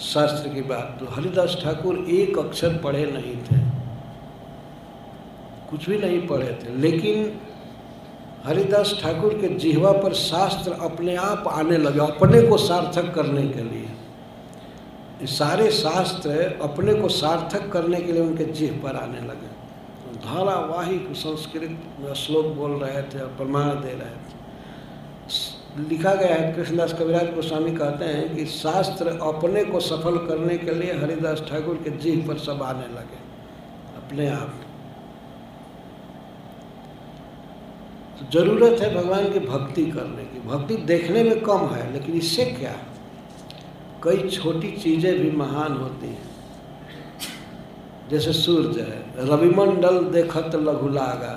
शास्त्र की बात तो हरिदास ठाकुर एक अक्षर पढ़े नहीं थे। कुछ भी नहीं पढ़े थे। लेकिन हरिदास ठाकुर के जिहवा पर शास्त्र अपने आप आने लगे अपने को सार्थक करने के लिए। सारे शास्त्र अपने को सार्थक करने के लिए उनके जिह पर आने लगे। धारावाहिक संस्कृत में श्लोक बोल रहे थे और प्रमाण दे रहे थे। लिखा गया है, कृष्णदास कविराज गोस्वामी कहते हैं कि शास्त्र अपने को सफल करने के लिए हरिदास ठाकुर के जीह पर सब आने लगे, अपने आप। तो ज़रूरत है भगवान की भक्ति करने की। भक्ति देखने में कम है, लेकिन इससे क्या? कई छोटी चीज़ें भी महान होती हैं। जैसे सूर्य है, रविमंडल देखत लघु लागा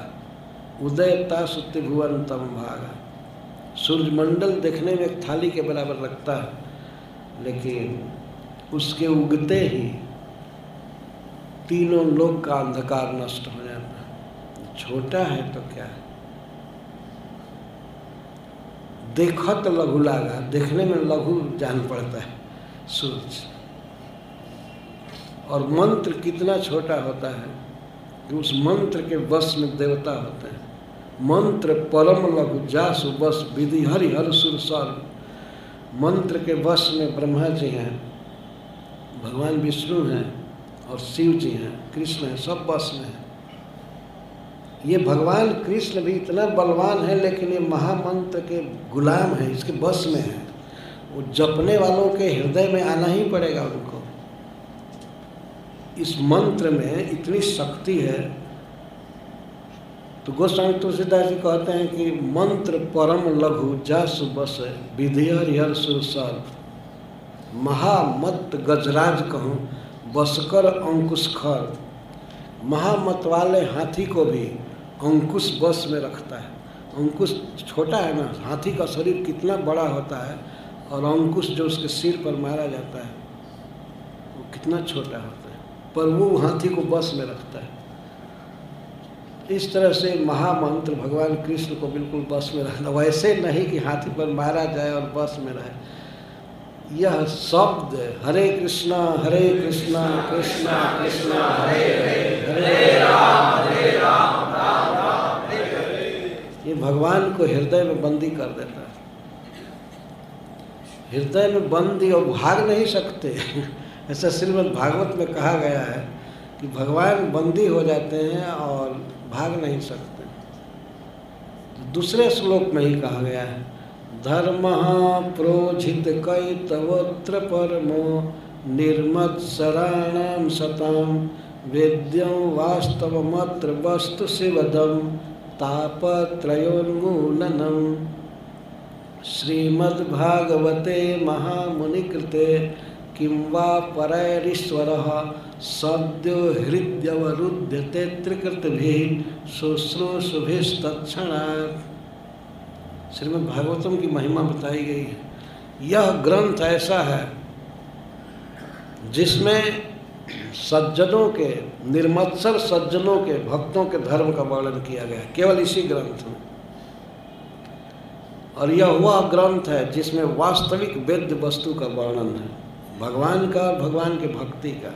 उदयता सुत्ति भुवन तम भागा। सूर्यमंडल देखने में एक थाली के बराबर लगता है, लेकिन उसके उगते ही तीनों लोग का अंधकार नष्ट हो जाता है। छोटा है तो क्या है? देखत लघु लागा, देखने में लघु जान पड़ता है सूर्य। और मंत्र कितना छोटा होता है कि उस मंत्र के वश में देवता होते हैं। मंत्र परम लघु जासु बस विधि हरि हर सुर सर। मंत्र के वश में ब्रह्मा जी हैं, भगवान विष्णु हैं और शिव जी हैं, कृष्ण हैं, सब बस में हैं। ये भगवान कृष्ण भी इतना बलवान है, लेकिन ये महामंत्र के गुलाम हैं, इसके बस में है। वो जपने वालों के हृदय में आना ही पड़ेगा उनको। इस मंत्र में इतनी शक्ति है तो गोस्वामी तुलसीदास जी कहते हैं कि मंत्र परम लघु जस बस विधि हरिहर सुरसर। महामत गजराज कहूँ, बसकर अंकुश खर। महामत वाले हाथी को भी अंकुश बस में रखता है। अंकुश छोटा है ना, हाथी का शरीर कितना बड़ा होता है और अंकुश जो उसके सिर पर मारा जाता है, वो कितना छोटा होता है। पर वो हाथी को बस में रखता है। इस तरह से महामंत्र भगवान कृष्ण को बिल्कुल बस में रखना, वैसे नहीं कि हाथी पर मारा जाए और बस में रहे। यह शब्द हरे कृष्णा हरे कृष्णा कृष्णा कृष्णा, हरे हरे ये भगवान को हृदय में बंदी कर देता है। हृदय में बंदी और भाग नहीं सकते। ऐसा श्रीमद् भागवत में कहा गया है कि भगवान बंदी हो जाते हैं और भाग नहीं सकते। तो दूसरे श्लोक में ही कहा गया है धर्म प्रोझित कई तवत्र परमो निर्मत्सराणाम सताम वेद्यम वास्तवमत्र वस्तु शिवदम तापत्रयोन्मूलनम श्रीमद्भागवते महामुनिकृते किं वा परैरीश्वरः सद्यो हृद्यवरुध्यते त्रिकृतभिः शुश्रूषुभिस्तत्क्षणात् श्रीमद् भागवतम की महिमा बताई गई है। यह ग्रंथ ऐसा है जिसमें सज्जनों के, निर्मत्सर सज्जनों के भक्तों के धर्म का वर्णन किया गया केवल इसी ग्रंथ में। और यह वह ग्रंथ है जिसमें वास्तविक वेद्य वस्तु का वर्णन है। भगवान का और भगवान के भक्ति का।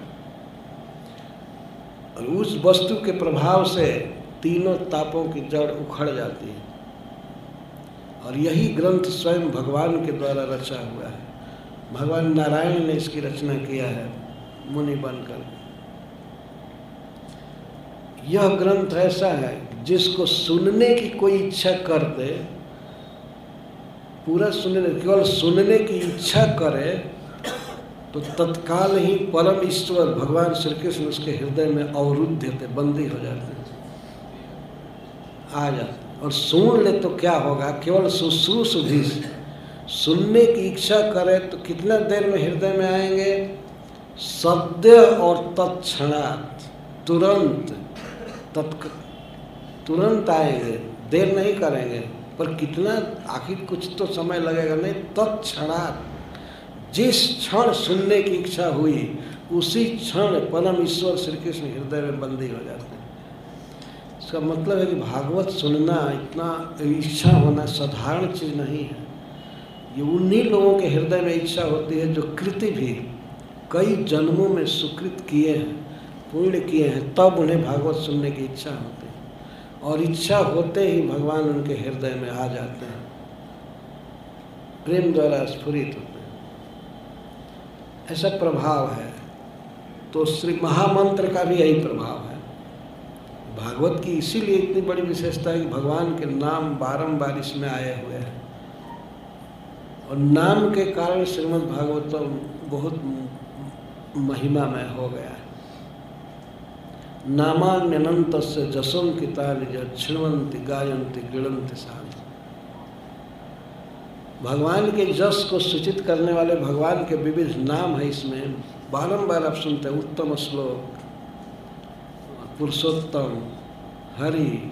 और उस वस्तु के प्रभाव से तीनों तापों की जड़ उखड़ जाती है। और यही ग्रंथ स्वयं भगवान के द्वारा रचा हुआ है। भगवान नारायण ने इसकी रचना किया है, मुनि बनकर। यह ग्रंथ ऐसा है, जिसको सुनने की कोई इच्छा कर दे, पूरा सुनने, केवल सुनने की इच्छा करे तो तत्काल ही परम ईश्वर भगवान श्री कृष्ण उसके हृदय में अवरुद्ध थे बंदी हो जाते। आ जाते। और सुन ले तो क्या होगा, केवल शुश्रूष भी सुनने की इच्छा करे तो कितना देर में हृदय में आएँगे? सद्य और तत्क्षणात, तुरंत, तत्क, तुरंत आएँगे, देर नहीं करेंगे। पर कितना, आखिर कुछ तो समय लगेगा, नहीं, तत्क्षणात। जिस क्षण सुनने की इच्छा हुई, उसी क्षण परम ईश्वर श्री कृष्ण हृदय में बंदी हो जाते हैं। इसका मतलब है कि भागवत सुनना इतना इच्छा होना साधारण चीज़ नहीं है। ये उन्हीं लोगों के हृदय में इच्छा होती है जो कृति भी कई जन्मों में सुकृत किए हैं, पूर्ण किए हैं, तब उन्हें भागवत सुनने की इच्छा होती है। और इच्छा होते ही भगवान उनके हृदय में आ जाते हैं। प्रेम द्वारा स्फुरित होते ऐसा प्रभाव है तो श्री महामंत्र का भी यही प्रभाव है। भागवत की इसीलिए इतनी बड़ी विशेषता है कि भगवान के नाम बारंबार इसमें आए हुए हैं। और नाम के कारण श्रीमद् भागवतम बहुत महिमामय हो गया है। नामान्यनंत से जसों की छिणवंती गायंती गृणंती शांति भगवान के जस को सूचित करने वाले भगवान के विविध नाम है इसमें। बारंबार आप सुनते हैं, उत्तम श्लोक, पुरुषोत्तम, हरि,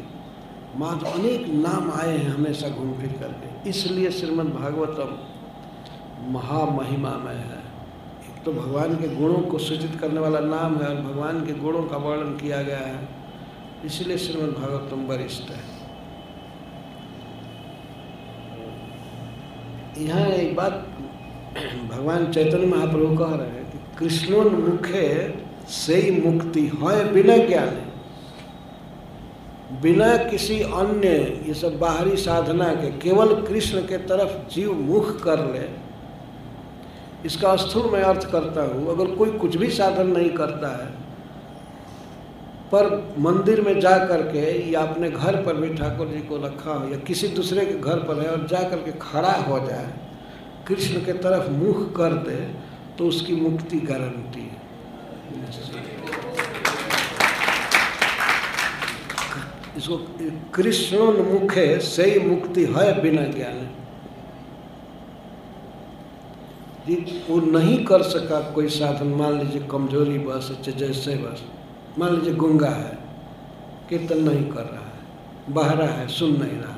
माधव, अनेक नाम आए हैं हमेशा घूम फिर करके। इसलिए श्रीमद् भागवतम महामहिमामय है। एक तो भगवान के गुणों को सूचित करने वाला नाम है और भगवान के गुणों का वर्णन किया गया है। इसलिए श्रीमद् भागवतम वरिष्ठ है। यहाँ एक बात भगवान चैतन्य महाप्रभु कह रहे हैं कि कृष्णोन्मुखे से ही मुक्ति है बिना ज्ञान। बिना किसी अन्य ये सब बाहरी साधना के, केवल कृष्ण के तरफ़ जीव मुख कर ले, इसका स्थूल मैं अर्थ करता हूँ। अगर कोई कुछ भी साधन नहीं करता है पर मंदिर में जा करके या अपने घर पर भी ठाकुर जी को रखा हो या किसी दूसरे के घर पर है और जा करके खड़ा हो जाए, कृष्ण के तरफ़ मुख कर दे तो उसकी मुक्ति गारंटी है। इसको कृष्णोन्मुखे से ही मुक्ति है बिना ज्ञान। वो नहीं कर सका कोई साधन। मान लीजिए कमज़ोरी बस, जैसे बस। मान लीजिए गुंगा है, कीर्तन नहीं कर रहा है, बहरा है, सुन नहीं रहा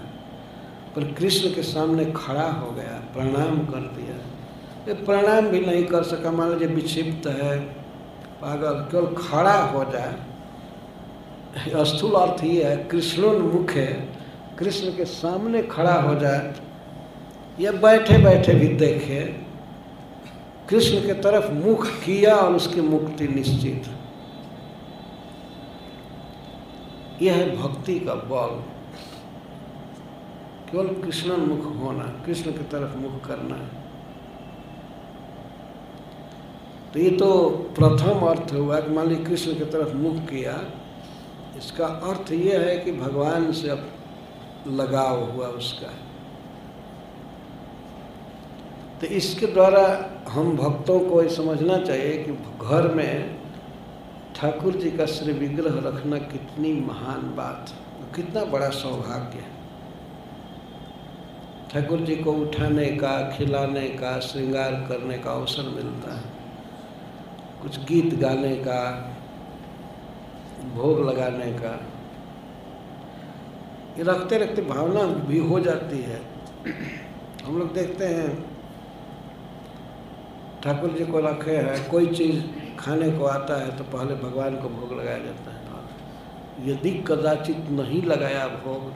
पर कृष्ण के सामने खड़ा हो गया, प्रणाम कर दिया। ये प्रणाम भी नहीं कर सका, मान लीजिए विक्षिप्त है, पागल, केवल खड़ा हो जाए। स्थूल अर्थ ये है कृष्णोन्मुख है, कृष्ण के सामने खड़ा हो जाए, या बैठे बैठे भी देखे। कृष्ण के तरफ़ मुख किया और उसकी मुक्ति निश्चित। यह है भक्ति का बल। केवल कृष्णोन्मुख होना, कृष्ण की तरफ़ मुख करना। तो ये तो प्रथम अर्थ हुआ कि मान ली कृष्ण की तरफ़ मुख किया, इसका अर्थ ये है कि भगवान से अब लगाव हुआ उसका। तो इसके द्वारा हम भक्तों को ये समझना चाहिए कि घर में ठाकुर जी का श्री विग्रह रखना कितनी महान बात है कितना बड़ा सौभाग्य है। ठाकुर जी को उठाने का, खिलाने का, श्रृंगार करने का अवसर मिलता है। कुछ गीत गाने का, भोग लगाने का। ये रखते रखते भावना भी हो जाती है। हम लोग देखते हैं, ठाकुर जी को रखे हैं, कोई चीज़ खाने को आता है तो पहले भगवान को भोग लगाया जाता है। यदि कदाचित नहीं लगाया भोग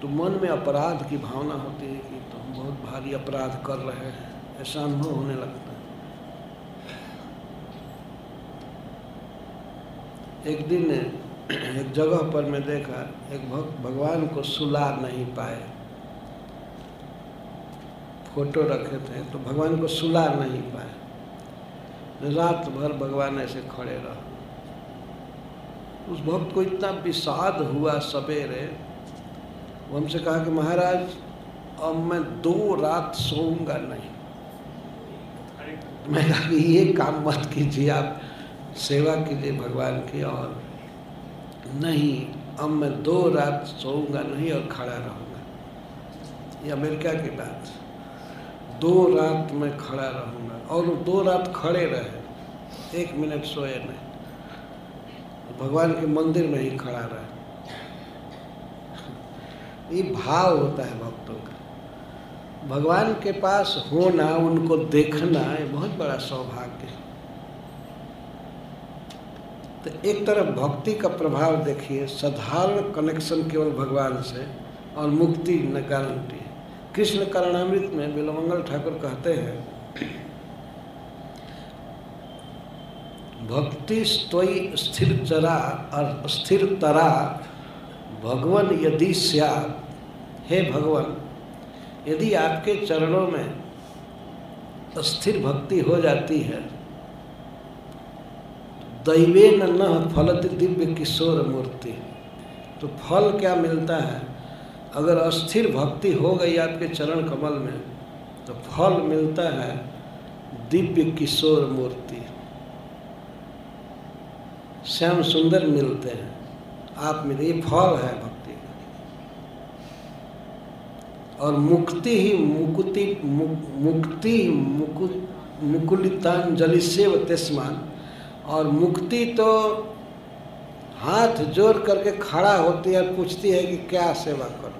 तो मन में अपराध की भावना होती है कि तो हम बहुत भारी अपराध कर रहे हैं, ऐसा अनुभव होने लगता है। एक दिन एक जगह पर मैं देखा, एक भक्त भगवान को सुला नहीं पाए। फ़ोटो रखे थे तो भगवान को सुला नहीं पाए। रात भर भगवान ऐसे खड़े रहे। उस भक्त को इतना विषाद हुआ सवेरे। वो हमसे कहा कि महाराज, अब मैं दो रात सोऊँगा नहीं। मैं कहा ये काम मत कीजिए, आप सेवा कीजिए भगवान की और नहीं, अब मैं दो रात सोऊँगा नहीं और खड़ा रहूँगा। ये अमेरिका की बात। दो रात में खड़ा रहूँगा। और वो दो रात खड़े रहे। एक मिनट सोए नहीं। भगवान के मंदिर में ही खड़ा रहे। ये भाव होता है भक्तों का। भगवान के पास होना, उनको देखना, ये बहुत बड़ा सौभाग्य है। तो एक तरफ़ भक्ति का प्रभाव देखिए, साधारण कनेक्शन केवल भगवान से और मुक्ति न गारंटी कृष्ण करणामृत में बिलमंगल ठाकुर कहते हैं भक्ति स्तोई स्थिर चरा और स्थिर तरा, भगवान यदि स्या। हे भगवान, यदि आपके चरणों में स्थिर भक्ति हो जाती है, दैवे न फलत दिव्य किशोर मूर्ति। तो फल क्या मिलता है? अगर अस्थिर भक्ति हो गई आपके चरण कमल में तो फल मिलता है दिव्य किशोर मूर्ति। श्याम सुंदर मिलते हैं। आप मिले ये फल है भक्ति का और मुक्ति ही मुकुति मुक्ति मुकु, मुकुलितांजलि सेव तेस्मान। और मुक्ति तो हाथ जोड़ करके खड़ा होती है और पूछती है कि क्या सेवा करो।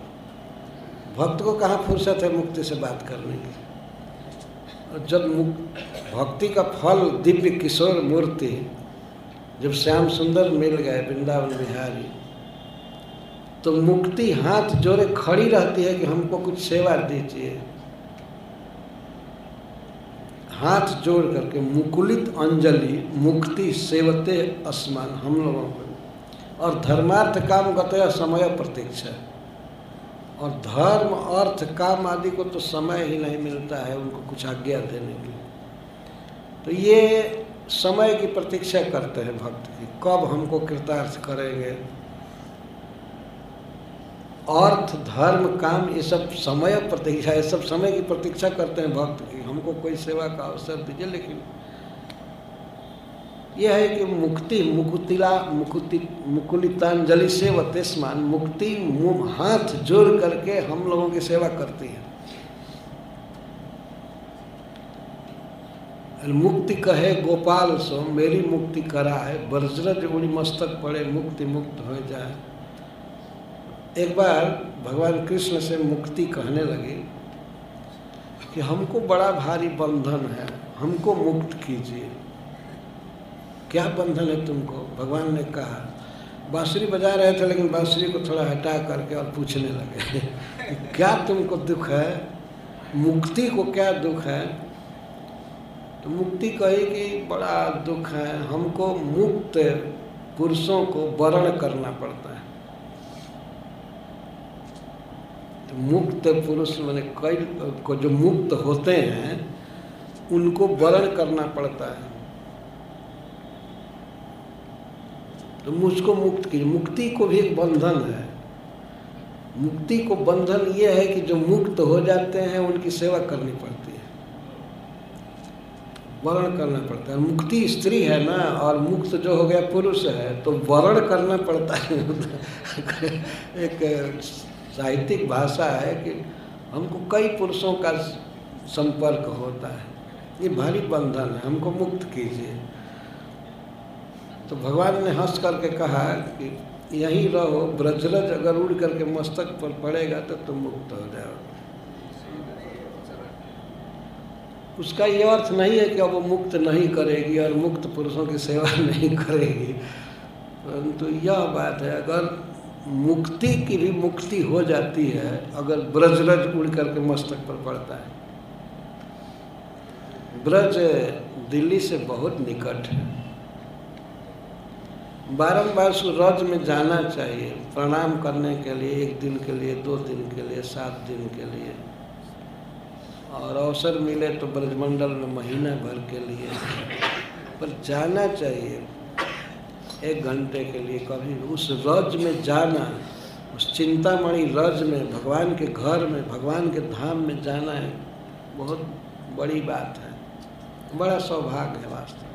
भक्त को कहाँ फुर्सत है मुक्ति से बात करने की? और जब भक्ति का फल दिव्य किशोर मूर्ति जब श्याम सुंदर मिल गए वृंदावन बिहारी तो मुक्ति हाथ जोड़े खड़ी रहती है कि हमको कुछ सेवा दीजिए। हाथ जोड़ करके मुकुलित अंजलि, मुक्ति सेवते असमान, हम लोगों को। और धर्मार्थ काम गतया समय प्रतीक्षा। और धर्म, अर्थ, काम आदि को तो समय ही नहीं मिलता है उनको कुछ आज्ञा देने के लिए। तो ये समय की प्रतीक्षा करते हैं भक्त की। कब हमको कृतार्थ करेंगे? अर्थ, धर्म, काम, ये सब समय प्रतीक्षा, ये सब समय की प्रतीक्षा करते हैं भक्त की। हमको कोई सेवा का अवसर दीजिए, लेकिन यह है कि मुक्ति, मुकुतिला, मुकुति, मुकुलितांजलि से वतेस्मान मुक्ति, मुँह, हाथ जोड़ करके हम लोगों की सेवा करती है। मुक्ति कहे गोपाल सो, मेरी मुक्ति करा है। बर्जरज उड़ी मस्तक पड़े, मुक्ति मुक्त हो जाए। एक बार भगवान कृष्ण से मुक्ति कहने लगी कि हमको बड़ा भारी बंधन है, हमको मुक्त कीजिए। क्या बंधन है तुमको? भगवान ने कहा, बांसुरी बजा रहे थे, लेकिन बांसुरी को थोड़ा हटा करके और पूछने लगे क्या तुमको दुख है? मुक्ति को क्या दुख है? तो मुक्ति कही कि बड़ा दुख है। हमको मुक्त पुरुषों को वरण करना पड़ता है। तो मुक्त पुरुष मैंने कई, को जो मुक्त होते हैं, उनको वरण करना पड़ता है। तो मुझको मुक्त कीजिए। मुक्ति को भी एक बंधन है। मुक्ति को बंधन ये है कि जो मुक्त हो जाते हैं, उनकी सेवा करनी पड़ती वर्ण करना पड़ता है। मुक्ति स्त्री है ना, और मुक्त जो हो गया पुरुष है तो वर्ण करना पड़ता है। एक साहित्यिक भाषा है कि हमको कई पुरुषों का संपर्क होता है। ये भारी बंधन है, हमको मुक्त कीजिए। तो भगवान ने हंस करके कहा कि यहीं रहो, ब्रजरज अगर उड़ करके मस्तक पर पड़ेगा तो तुम मुक्त हो जाओगे। उसका ये अर्थ नहीं है कि अब वो मुक्त नहीं करेगी और मुक्त पुरुषों की सेवा नहीं करेगी। परंतु यह बात है, अगर मुक्ति की भी मुक्ति हो जाती है, अगर ब्रजरज उड़ करके मस्तक पर पड़ता है। ब्रज दिल्ली से बहुत निकट है। बारंबार सूरज में जाना चाहिए, प्रणाम करने के लिए, एक दिन के लिए, दो दिन के लिए, सात दिन के लिए। और अवसर मिले तो ब्रजमंडल में महीना भर के लिए। पर जाना चाहिए। एक घंटे के लिए कभी उस रज में जाना, उस चिंतामणि रज में, भगवान के घर में, भगवान के धाम में जाना है, बहुत बड़ी बात है। बड़ा सौभाग्य है वास्तव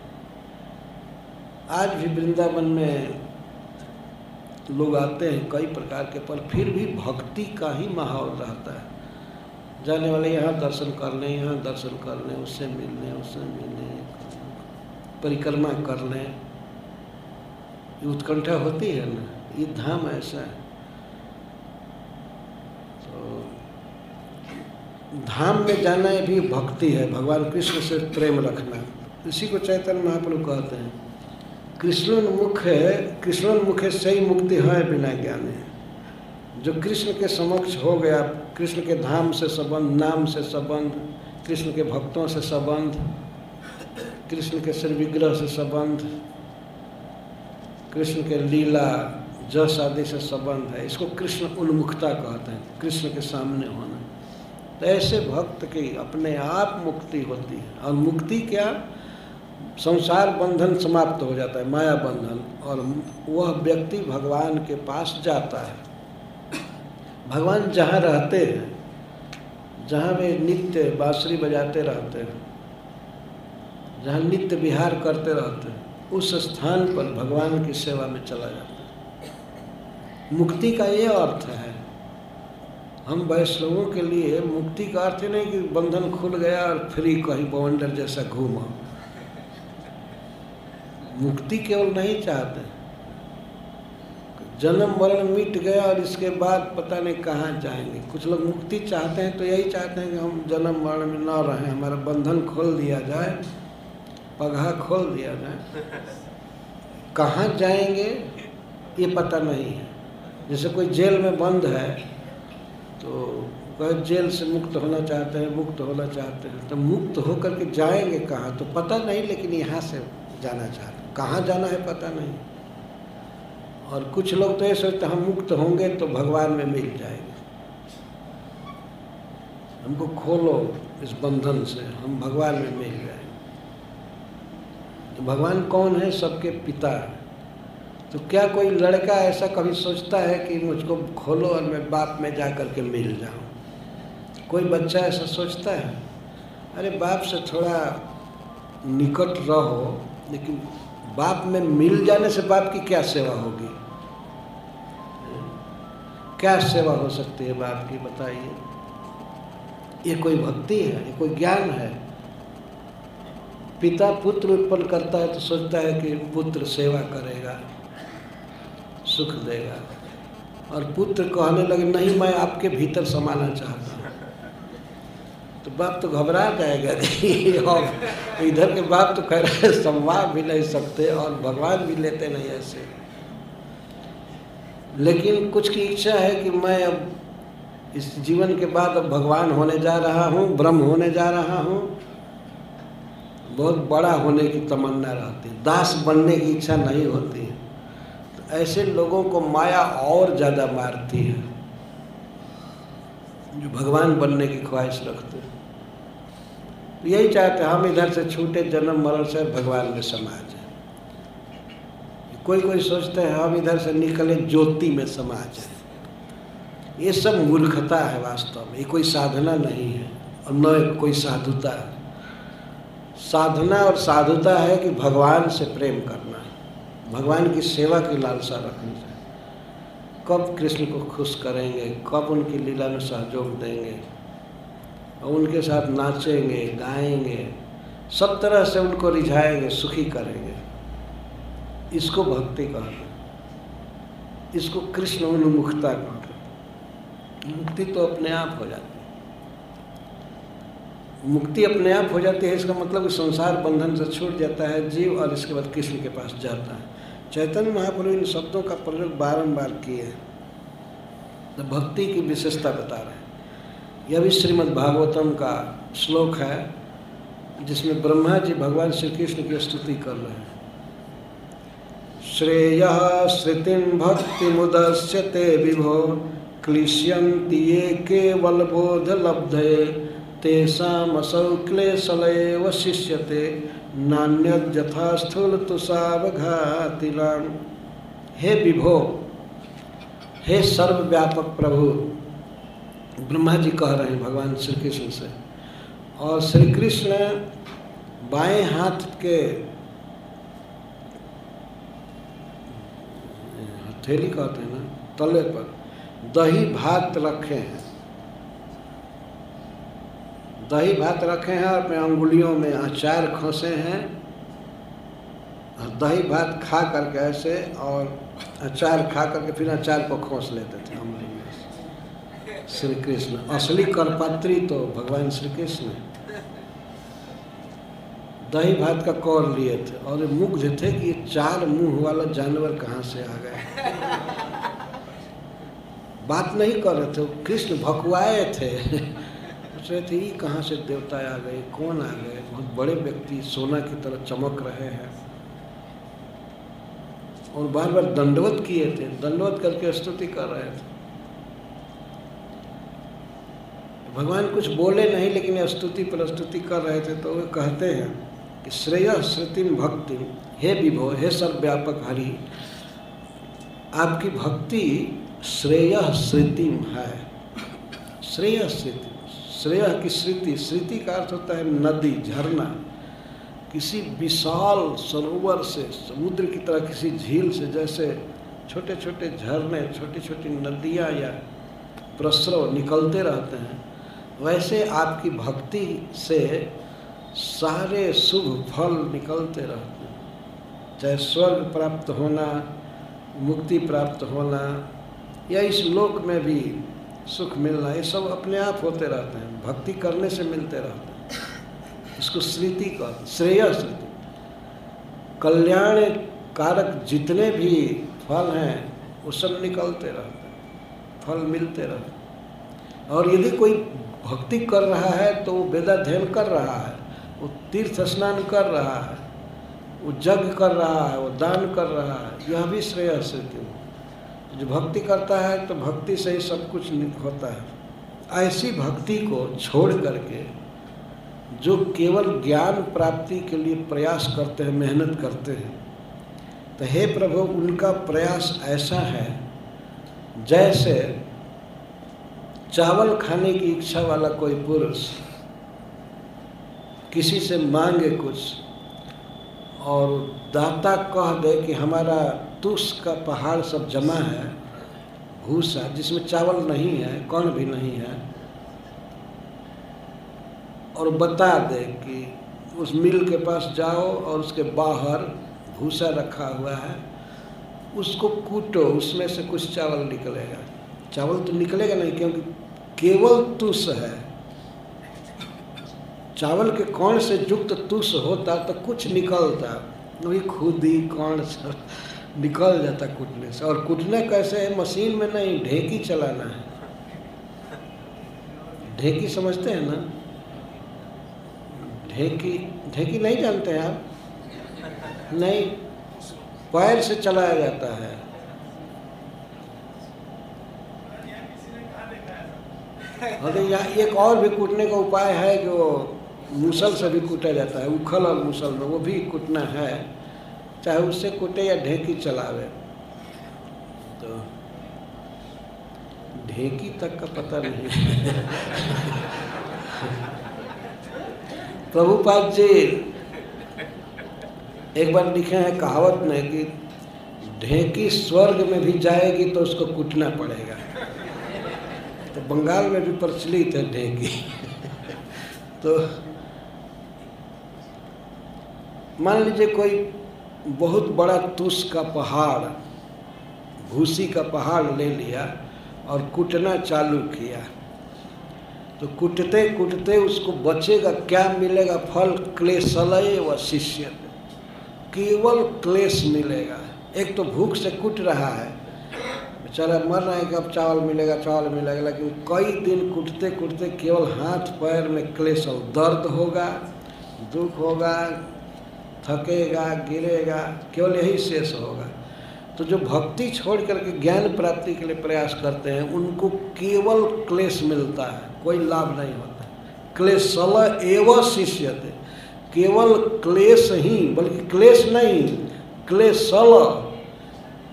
आज भी वृंदावन में लोग आते हैं कई प्रकार के, पर फिर भी भक्ति का ही माहौल रहता है। जाने वाले यहाँ दर्शन कर लें, यहाँ दर्शन कर लें, उससे मिल लें, उससे मिल लें, परिक्रमा कर लें। उत्कंठा होती है ना, ये धाम ऐसा है। तो धाम में जाना भी भक्ति है, भगवान कृष्ण से प्रेम रखना। इसी को चैतन्य महाप्रभु कहते हैं। कृष्णोन्मुख है, कृष्णोन्मुख से ही मुक्ति है बिना ज्ञाने। जो कृष्ण के समक्ष हो गया, कृष्ण के धाम से संबंध, नाम से संबंध, कृष्ण के भक्तों से संबंध, कृष्ण के श्री विग्रह से संबंध, कृष्ण के लीला, जस आदि से संबंध है। इसको कृष्ण उन्मुखता कहते हैं, कृष्ण के सामने होना। तो ऐसे भक्त की अपने आप मुक्ति होती है। और मुक्ति क्या? संसार बंधन समाप्त हो जाता है, माया बंधन, और वह व्यक्ति भगवान के पास जाता है। भगवान जहाँ रहते हैं, जहाँ वे नित्य बांसुरी बजाते रहते हैं, जहाँ नित्य विहार करते रहते हैं, उस स्थान पर भगवान की सेवा में चला जाता है। मुक्ति का ये अर्थ है, हम वैष्णवों के लिए मुक्ति का अर्थ नहीं कि बंधन खुल गया और फ्री कहीं बवंडर जैसा घूमा। मुक्ति केवल नहीं चाहते जन्म मरण मिट गया और इसके बाद पता नहीं कहाँ जाएँगे। कुछ लोग मुक्ति चाहते हैं तो यही चाहते हैं कि हम जन्म मरण में न रहें। हमारा बंधन खोल दिया जाए, पगहा खोल दिया जाए। कहाँ जाएँगे, ये पता नहीं है। जैसे कोई जेल में बंद है तो वह जेल से मुक्त होना चाहते हैं, मुक्त होना चाहते हैं। तो मुक्त होकर के जाएँगे कहाँ? तो पता नहीं, लेकिन यहाँ से जाना चाहते कहाँ जाना है पता नहीं। और कुछ लोग तो ये सोचते हम मुक्त होंगे तो भगवान में मिल जाएँगे। हमको खोलो इस बंधन से, हम भगवान में मिल जाएँगे। तो भगवान कौन है? सबके पिता है। तो क्या कोई लड़का ऐसा कभी सोचता है कि मुझको खोलो और मैं बाप में जा कर के मिल जाऊँ? कोई बच्चा ऐसा सोचता है? अरे बाप से थोड़ा निकट रहो, लेकिन बाप में मिल जाने से बाप की क्या सेवा होगी? क्या सेवा हो सकती है बाप की बताइए। ये कोई भक्ति है, ये कोई ज्ञान है? पिता पुत्र उत्पन्न करता है तो सोचता है कि पुत्र सेवा करेगा, सुख देगा। और पुत्र कहने लगे, नहीं, मैं आपके भीतर समाना चाहता हूँ। तो बाप तो घबरा जाएगा और इधर के बाप तो कह रहे संवाद भी नहीं सकते और भगवान भी लेते नहीं ऐसे। लेकिन कुछ की इच्छा है कि मैं अब इस जीवन के बाद अब भगवान होने जा रहा हूँ, ब्रह्म होने जा रहा हूँ। बहुत बड़ा होने की तमन्ना रहती है। दास बनने की इच्छा नहीं होती है। तो ऐसे लोगों को माया और ज़्यादा मारती है, जो भगवान बनने की ख्वाहिश रखते हैं। यही चाहते हैं, हम इधर से छूटे, जन्म मरण से भगवान में समा जाए कोई कोई सोचते हैं, हम इधर से निकले, ज्योति में समा जाए ये सब मूर्खता है वास्तव में। ये कोई साधना नहीं है और न कोई साधुता है। साधना और साधुता है कि भगवान से प्रेम करना है। भगवान की सेवा की लालसा रखनी चाहिए कब कृष्ण को खुश करेंगे, कब उनकी लीला में सहयोग देंगे, और उनके साथ नाचेंगे, गाएँगे, सब तरह से उनको रिझाएँगे, सुखी करेंगे। इसको भक्ति कहते इसको कृष्ण उन्मुखता कहते मुक्ति तो अपने आप हो जाती है। मुक्ति अपने आप हो जाती है, इसका मतलब संसार बंधन से छूट जाता है, जीव और इसके बाद कृष्ण के पास जाता है। चैतन्य महाप्रभु इन शब्दों का प्रयोग बारंबार किए हैं। तो भक्ति की विशेषता बता रहे हैं। यह भी श्रीमद् भागवतम का श्लोक है, जिसमें ब्रह्मा जी भगवान श्री कृष्ण की स्तुति कर रहे हैं। श्रेय श्रुतिम भक्ति मुदस्यते विभो, क्लिश्यन्ति ये केवल बोध लब्धे तेषामसौ क्लेशलैव शिष्यते नान्यथा स्थूल तुषावघातिलाम हे विभो, हे सर्वव्यापक प्रभु ब्रह्मा जी कह रहे हैं भगवान श्री कृष्ण से, और श्री कृष्ण बाएँ हाथ के हथेली कहते हैं ना, तले पर, दही भात रखे हैं। दही भात रखे हैं और अपने अंगुलियों में अचार खोसे हैं। दही भात खा करके ऐसे और अचार खा करके फिर अचार को खोस लेते थे हम श्री कृष्ण, असली करपात्री तो भगवान श्री कृष्ण दही भात का कौर लिए थे और ये मुग्ध थे कि ये चार मुँह वाला जानवर कहाँ से आ गए? बात नहीं कर रहे थे कृष्ण भकुआए थे। पूछ रहे थे ये कहाँ से देवता आ गए? कौन आ गए? बहुत बड़े व्यक्ति सोना की तरह चमक रहे हैं। और बार बार दंडवत किए थे दंडवत करके स्तुति कर रहे थे। भगवान कुछ बोले नहीं लेकिन स्तुति पर स्तुति कर रहे थे तो वे कहते हैं कि श्रेय श्रुतिम भक्ति। हे विभो, हे सर्वव्यापक हरि, आपकी भक्ति श्रेय श्रुतिम है। श्रेय श्रुति, श्रेय की श्रुति श्रुति का अर्थ होता है नदी, झरना। किसी विशाल सरोवर से, समुद्र की तरह किसी झील से, जैसे छोटे छोटे झरने छोटी छोटी नदियाँ या प्रस्रव निकलते रहते हैं, वैसे आपकी भक्ति से सारे शुभ फल निकलते रहते। हैं चाहे स्वर्ग प्राप्त होना, मुक्ति प्राप्त होना, या इस लोक में भी सुख मिलना, ये सब अपने आप होते रहते हैं। भक्ति करने से मिलते रहते हैं। इसको स्मृति का श्रेय स्मृति कल्याण कारक जितने भी फल हैं, वो सब निकलते रहते हैं। फल मिलते रहते हैं। और यदि कोई भक्ति कर रहा है तो वो वेदाध्ययन कर रहा है। वो तीर्थ स्नान कर रहा है, वो जग कर रहा है, वो दान कर रहा है, यह भी श्रेय स्थिति जो भक्ति करता है तो भक्ति से ही सब कुछ होता है। ऐसी भक्ति को छोड़ करके जो केवल ज्ञान प्राप्ति के लिए प्रयास करते हैं, मेहनत करते हैं तो हे प्रभु, उनका प्रयास ऐसा है, जैसे चावल खाने की इच्छा वाला कोई पुरुष किसी से मांगे कुछ, और दाता कह दे कि हमारा तुष का पहाड़ सब जमा है भूसा जिसमें चावल नहीं है, कौन भी नहीं है, और बता दे कि उस मिल के पास जाओ और उसके बाहर भूसा रखा हुआ है, उसको कूटो, उसमें से कुछ चावल निकलेगा। चावल तो निकलेगा नहीं, क्योंकि केवल तुष है। चावल के कौन से युक्त तुष होता तो कुछ निकलता? वही खुदी, कौन सा? निकल जाता कूटने से। और कूटने कैसे है? मशीन में नहीं, ढेकी चलाना है। ढेकी समझते हैं ना? ढेकी ढेकी नहीं जानते हैं आप? नहीं। पैर से चलाया जाता है। अरे यहाँ एक और भी कूटने का उपाय है जो मूसल से भी कूटा जाता है, उखल और मूसल में वो भी कूटना है, चाहे उससे कूटे या ढेंकी चलावे। तो ढेंकी तक का पता नहीं। प्रभुपाद जी, एक बार लिखे हैं कहावत में कि ढेंकी स्वर्ग में भी जाएगी तो उसको कूटना पड़ेगा। तो बंगाल में भी प्रचलित है ढेंकी। तो मान लीजिए कोई बहुत बड़ा तुष का पहाड़, भूसी का पहाड़ ले लिया और कूटना चालू किया तो कूटते कूटते उसको बचेगा, क्या मिलेगा? फल क्लेशलय व शिष्य। केवल क्लेश मिलेगा। एक तो भूख से कूट रहा है। बेचारा मर रहा है कि अब चावल मिलेगा चावल मिलेगा, लेकिन कई दिन कूटते कूटते केवल हाथ, पैर में क्लेश और दर्द होगा, दुख होगा थकेगा, गिरेगा, केवल यही शेष होगा। तो जो भक्ति छोड़ करके ज्ञान प्राप्ति के लिए प्रयास करते हैं, उनको केवल क्लेश मिलता है, कोई लाभ नहीं होता। क्लेशल एवं शिष्य थे केवल क्लेश ही, बल्कि क्लेश नहीं क्लेशल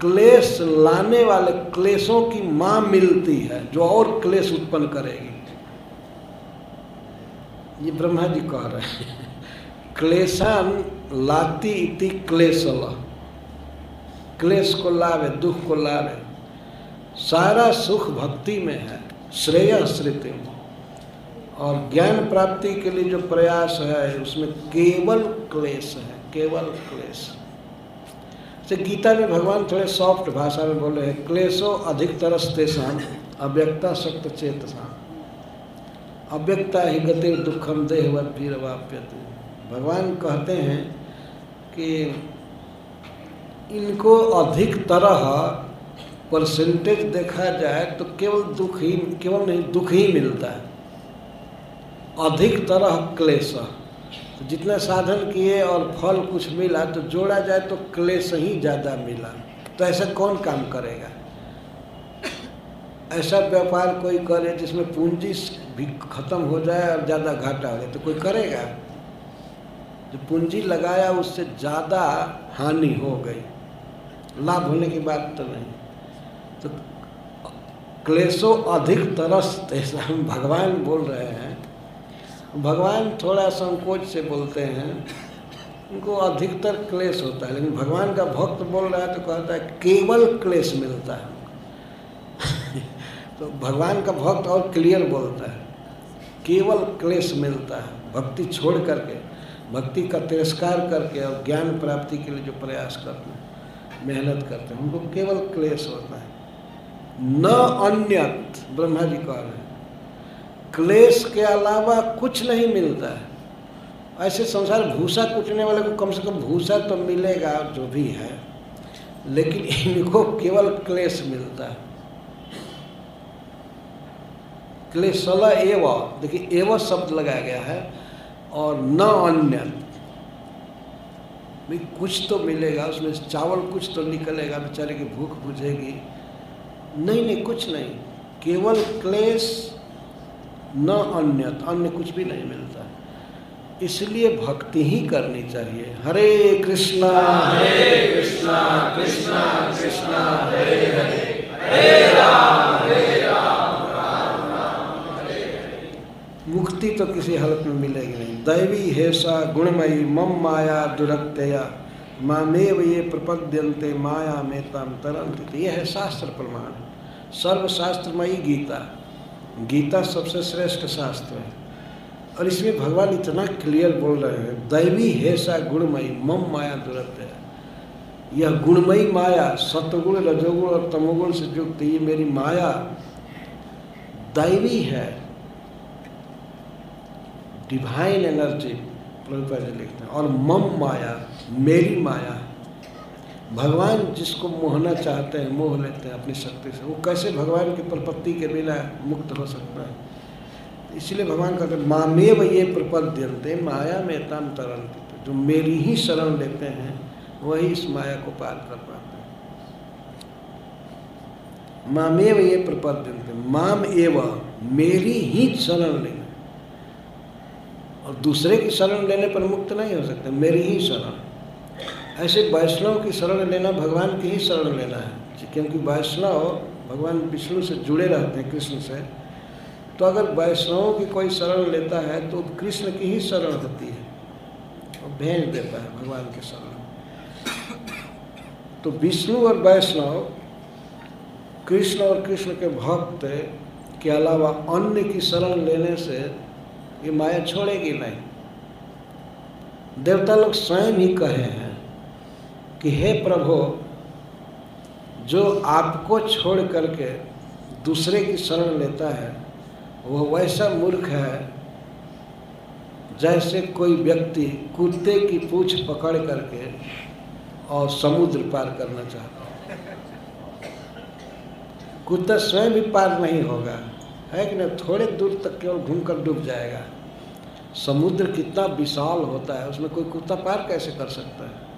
क्लेश लाने वाले क्लेशों की माँ मिलती है, जो और क्लेश उत्पन्न करेगी। ये ब्रह्मा जी कह रहे हैं। क्लेशान लाती इति क्लेशल क्लेश को लावे दुख को लावे सारा सुख भक्ति में है श्रेय स्मृति और ज्ञान प्राप्ति के लिए जो प्रयास है, उसमें केवल क्लेश है, केवल क्लेश। से गीता में भगवान थोड़े सॉफ्ट भाषा में बोले हैं, क्लेशो अधिक तरस्तेषाम अव्यक्ता शक्त चेतसा अव्यक्ता ही गति दुखम देहवत वीर वाप्यते भगवान कहते हैं कि इनको अधिक तरह परसेंटेज देखा जाए तो केवल दुख ही, केवल नहीं, दुख ही मिलता है। अधिक तरह क्लेश। तो जितना साधन किए और फल कुछ मिला तो जोड़ा जाए तो क्लेश ही ज़्यादा मिला। तो ऐसा कौन काम करेगा? ऐसा व्यापार कोई करे जिसमें पूंजी भी खत्म हो जाए और ज़्यादा घाटा हो जाए तो कोई करेगा? जो पूंजी लगाया उससे ज़्यादा हानि हो गई। लाभ होने की बात तो नहीं। तो क्लेशो अधिक तरस, ऐसा हम भगवान बोल रहे हैं। भगवान थोड़ा संकोच से बोलते हैं। उनको अधिकतर क्लेश होता है, लेकिन भगवान का भक्त बोल रहा है तो कहता है, केवल क्लेश मिलता है। तो भगवान का भक्त और क्लियर बोलता है, केवल क्लेश मिलता है, भक्ति छोड़ करके। भक्ति का तिरस्कार करके और ज्ञान प्राप्ति के लिए जो प्रयास करते हैं, मेहनत करते हैं, उनको केवल क्लेश होता है। न अन्यत, ब्रह्मा जी कह रहे हैं, क्लेश के अलावा कुछ नहीं मिलता है। ऐसे संसार भूसा कुटने वाले को कम से कम भूसा तो मिलेगा जो भी है, लेकिन इनको केवल क्लेश मिलता है। क्लेशला एव, देखिए एव शब्द लगाया गया है और न अन्य। भाई कुछ तो मिलेगा उसमें चावल कुछ तो निकलेगा बेचारे की भूख बुझेगी। नहीं नहीं कुछ नहीं। केवल क्लेश न अन्य अन्य कुछ भी नहीं मिलता। इसलिए भक्ति ही करनी चाहिए। हरे कृष्णा। हरे कृष्णा कृष्णा कृष्णा हरे हरे। हरे राम हरे राम मुक्ति तो किसी हालत में मिलेगी दैवी हेसा गुणमयी मम माया दुरत्यया मामेव ये प्रपद्यंते माया में तम तरंत ये है शास्त्र प्रमाण। सर्वशास्त्रमयी गीता। गीता सबसे श्रेष्ठ शास्त्र है। और इसमें भगवान इतना क्लियर बोल रहे हैं, दैवी हेसा गुणमयी, मम माया दुरत्यया यह गुणमयी माया सतगुण रजोगुण और तमोगुण से युक्त, ये मेरी माया दैवी है। डिवाइन एनर्जी प्रभुपा जी लिखते हैं। और मम माया, मेरी माया, भगवान जिसको मोहना चाहते हैं, मोह लेते हैं अपनी शक्ति से, वो कैसे भगवान की प्रपत्ति के बिना मुक्त हो सकता है? इसलिए भगवान कहते हैं, मामेव ये प्रपद्यंते माया में तम तरन जो मेरी ही शरण लेते हैं, वही इस माया को पार कर पाते हैं। मामेव ये प्रपद्यंते माम एव, मेरी ही शरण लेना और दूसरे की शरण लेने पर मुक्त नहीं हो सकते, मेरी ही शरण। ऐसे वैष्णव की शरण लेना भगवान की ही शरण लेना है, क्योंकि वैष्णव भगवान विष्णु से जुड़े रहते हैं, कृष्ण से। तो अगर वैष्णव की कोई शरण लेता है तो कृष्ण की ही शरण होती है, और भेज देता है भगवान के शरण। तो विष्णु और वैष्णव, कृष्ण और कृष्ण के भक्त के अलावा अन्य की शरण लेने से ये माया छोड़ेगी नहीं। देवता लोग स्वयं ही कहे हैं कि हे प्रभु, जो आपको छोड़ करके दूसरे की शरण लेता है, वह वैसा मूर्ख है जैसे कोई व्यक्ति कुत्ते की पूछ पकड़ करके और समुद्र पार करना चाहता है। कुत्ता स्वयं भी पार नहीं होगा। है कि नहीं? थोड़े दूर तक केवल घूमकर डूब जाएगा। समुद्र कितना विशाल होता है, उसमें कोई कुत्ता पार कैसे कर सकता है?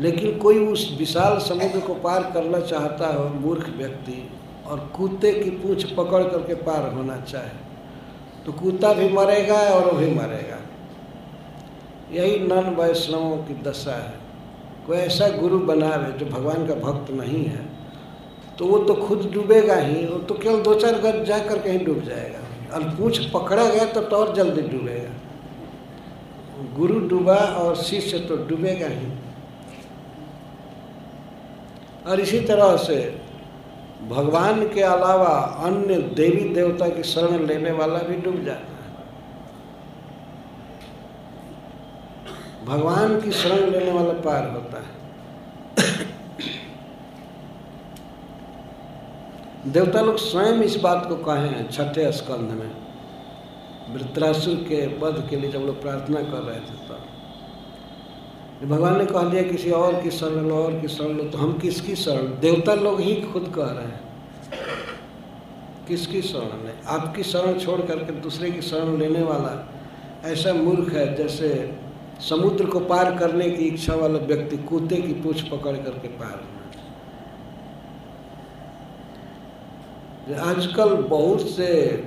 लेकिन कोई उस विशाल समुद्र को पार करना चाहता हो मूर्ख व्यक्ति और कुत्ते की पूंछ पकड़ करके पार होना चाहे तो कुत्ता भी मरेगा और वो भी मरेगा। यही नन वैष्णवों की दशा है। कोई ऐसा गुरु बनावे जो भगवान का भक्त नहीं है तो वो तो खुद डूबेगा ही, वो तो केवल दो चार गज जा कर कहीं डूब जाएगा। और पूछ पकड़ा गया तब तो और जल्दी डूबेगा। गुरु डूबा और शिष्य तो डूबेगा ही। और इसी तरह से भगवान के अलावा अन्य देवी देवता की शरण लेने वाला भी डूब जाता है। भगवान की शरण लेने वाला पार होता है। देवता लोग स्वयं इस बात को कहे हैं, छठे स्कंध में, वृत्रासुर के वध के लिए जब लोग प्रार्थना कर रहे थे तब। भगवान ने कह दिया, किसी और की शरण लो, और की शरण लो तो हम किसकी शरण? देवता लोग ही खुद कह रहे हैं। किसकी शरण ले आपकी शरण छोड़ करके दूसरे की शरण लेने वाला ऐसा मूर्ख है, जैसे समुद्र को पार करने की इच्छा वाला व्यक्ति, कुत्ते की पूछ पकड़ करके पार होना आजकल बहुत से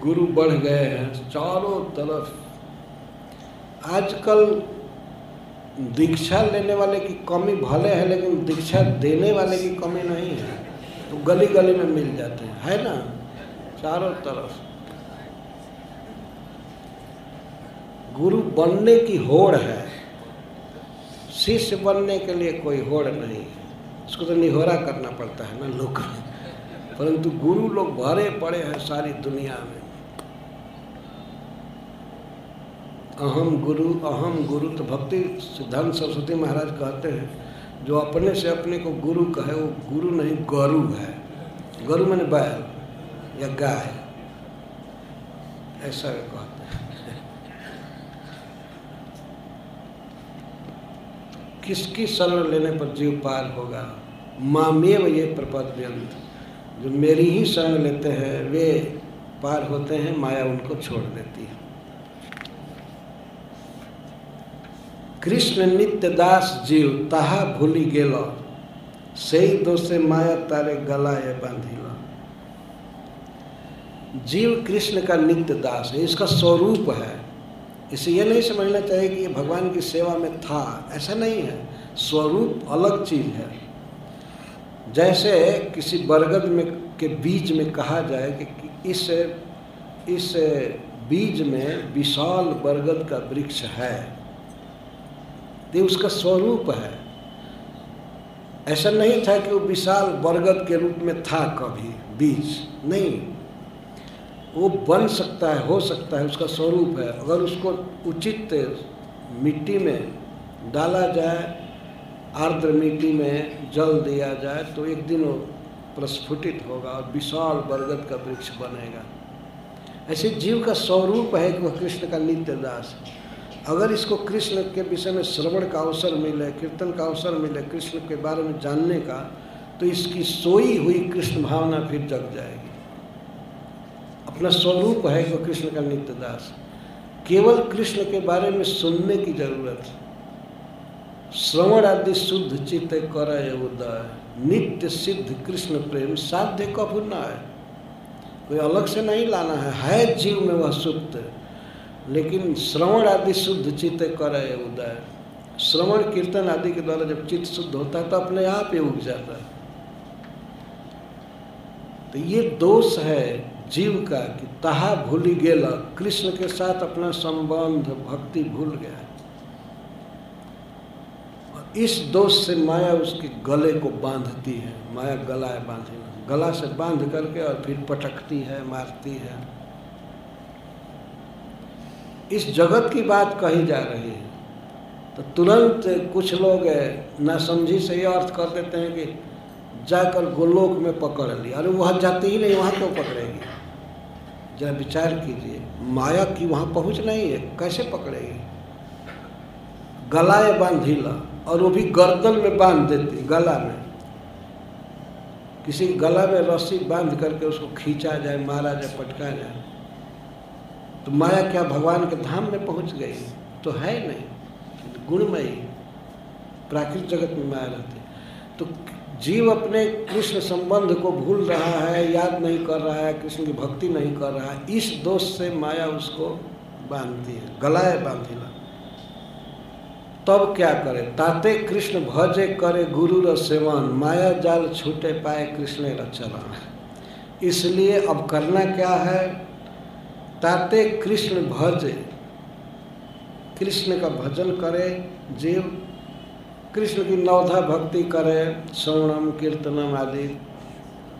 गुरु बढ़ गए हैं, चारों तरफ़। आजकल दीक्षा लेने वाले की कमी भले है, लेकिन दीक्षा देने वाले की कमी नहीं है। तो गली गली में मिल जाते हैं, है ना? चारों तरफ़। गुरु बनने की होड़ है। शिष्य बनने के लिए कोई होड़ नहीं है। उसको तो निहोरा करना पड़ता है ना लोग परंतु गुरु लोग भरे पड़े हैं सारी दुनिया में। अहम गुरु अहम गुरु तो भक्ति सिद्धांत सरस्वती महाराज कहते हैं, जो अपने से अपने को गुरु कहे, वो गुरु नहीं, गरु है। गरु मैंने बैल या गाय, ऐसा कहते हैं। किसकी शरण लेने पर जीव पार होगा? मामेव ये प्रपद्यंत। जो मेरी ही शरण लेते हैं, वे पार होते हैं, माया उनको छोड़ देती है। कृष्ण नित्य दास जीव, ताहा भूली गेल। से ही दोषे माया तारे गला ये बांधिल। जीव कृष्ण का नित्य दास है, इसका स्वरूप है। इसे ये नहीं समझना चाहिए कि भगवान की सेवा में था, ऐसा नहीं है। स्वरूप अलग चीज़ है। जैसे किसी बरगद में, के बीज में कहा जाए कि इस इस बीज में विशाल बरगद का वृक्ष है। ये उसका स्वरूप है। ऐसा नहीं था कि वो विशाल बरगद के रूप में था कभी, बीज। नहीं। वो बन सकता है, हो सकता है, उसका स्वरूप है। अगर उसको उचित मिट्टी में डाला जाए आर्द्र मिट्टी में जल दिया जाए तो एक दिन वो प्रस्फुटित होगा और विशाल बरगद का वृक्ष बनेगा। ऐसे जीव का स्वरूप है कि वह कृष्ण का नित्य दास है। अगर इसको कृष्ण के विषय में श्रवण का अवसर मिले, कीर्तन का अवसर मिले, कृष्ण के बारे में जानने का तो इसकी सोई हुई कृष्ण भावना फिर जग जाएगी। अपना स्वरूप है कि कृष्ण का नित्य दास केवल कृष्ण के बारे में सुनने की ज़रूरत है। श्रवण आदि शुद्ध चित्त कर उदय नित्य सिद्ध कृष्ण प्रेम साध्य कभू न है। कोई अलग से नहीं लाना है। है जीव में वह सुप्त। लेकिन श्रवण आदि शुद्ध चित्त कर उदय श्रवण कीर्तन आदि के द्वारा जब चित्त शुद्ध होता है तो अपने आप ही उग जाता है। तो ये दोष है जीव का कि तहा भूली गेला। कृष्ण के साथ अपना संबंध, भक्ति भूल गया। इस दोष से माया उसके गले को बांधती है, माया गला है बांधे। गला से बाँध करके और फिर पटकती है, मारती है। इस जगत की बात कही जा रही है। तो तुरंत कुछ लोग नासमझी से ये अर्थ कर देते हैं कि जाकर गोलोक में पकड़ ली। अरे वहाँ जाती ही नहीं, वहाँ क्यों तो पकड़ेगी? जरा विचार कीजिए, माया की वहाँ पहुँच नहीं है, कैसे पकड़ेगी? गलाए बांधीला और वो भी गर्दन में बाँध देती, गला में। किसी गला में रस्सी बाँध करके उसको खींचा जाए, मारा जाए, पटका जाए तो माया क्या भगवान के धाम में पहुँच गई? तो है नहीं। गुणमयी, प्राकृतिक जगत में माया रहती। तो जीव अपने कृष्ण संबंध को भूल रहा है, याद नहीं कर रहा है, कृष्ण की भक्ति नहीं कर रहा है, इस दोष से माया उसको बांधती है, गलाए बांधिला तब क्या करे? ताते कृष्ण भजे करे गुरु र सेवन, माया जाल छूटे पाए कृष्ण र रचरण इसलिए अब करना क्या है? ताते कृष्ण भज, कृष्ण का भजन करे, जीव, कृष्ण की नवधा भक्ति करे श्रवणम कीर्तनम आदि,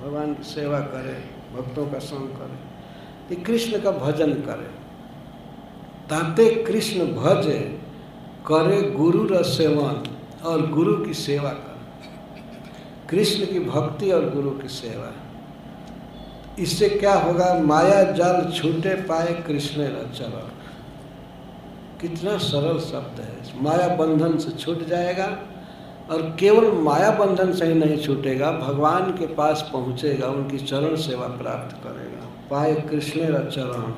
भगवान की सेवा करे, भक्तों का संग करे कृष्ण का भजन करे। ताते कृष्ण भज करे गुरु र सेवन और गुरु की सेवा करे। कृष्ण की भक्ति और गुरु की सेवा। इससे क्या होगा? माया जाल छूटे पाए कृष्ण चरण कितना सरल शब्द है। माया बंधन से छूट जाएगा और केवल माया बंधन से ही नहीं छूटेगा, भगवान के पास पहुंचेगा, उनकी चरण सेवा प्राप्त करेगा। पाए कृष्ण चरण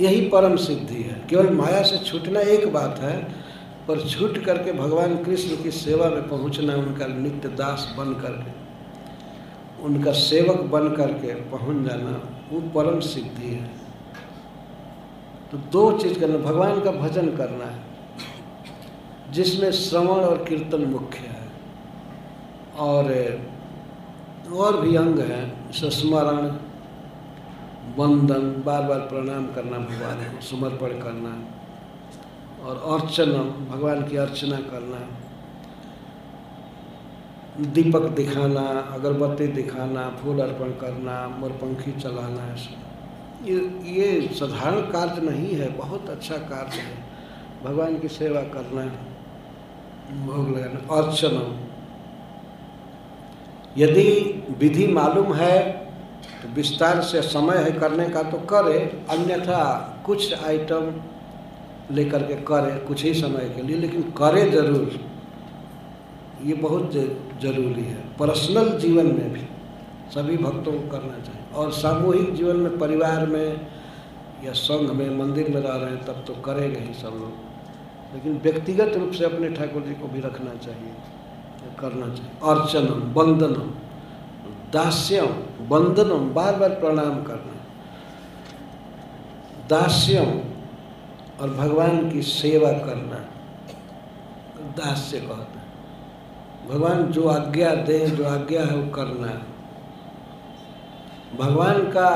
यही परम सिद्धि है। केवल माया से छूटना एक बात है, पर छूट करके भगवान कृष्ण की सेवा में पहुँचना उनका नित्य दास बन करके, उनका सेवक बन करके पहुँच जाना वो परम सिद्धि है। तो दो चीज़ करना, भगवान का भजन करना है, जिसमें श्रवण और कीर्तन मुख्य है। और और भी अंग हैं स्मरण वंदन बार बार प्रणाम करना भगवान को समर्पण करना, और अर्चना, भगवान की अर्चना करना, दीपक दिखाना, अगरबत्ती दिखाना, फूल अर्पण करना, मोरपंखी चलाना, ये ये साधारण कार्य नहीं है, बहुत अच्छा कार्य है। भगवान की सेवा करना, भोग लगाना अर्चनम यदि विधि मालूम है तो विस्तार से समय है करने का तो करे, अन्यथा कुछ आइटम लेकर के करे, कुछ ही समय के लिए, लेकिन करे ज़रूर। ये बहुत ज़रूरी है। पर्सनल जीवन में भी सभी भक्तों को करना चाहिए। और सामूहिक जीवन में, परिवार में या संघ में, मंदिर में रह रहे हैं, तब तो करेंगे ही सब लोग। लेकिन व्यक्तिगत रूप से अपने ठाकुर जी को भी रखना चाहिए, करना चाहिए। अर्चनम, वंदनम। दास्यम वंदनम बार बार प्रणाम करना। दास्यम और भगवान की सेवा करना, दास्य कहते हैं भगवान जो आज्ञा दे, जो आज्ञा है वो करना। भगवान का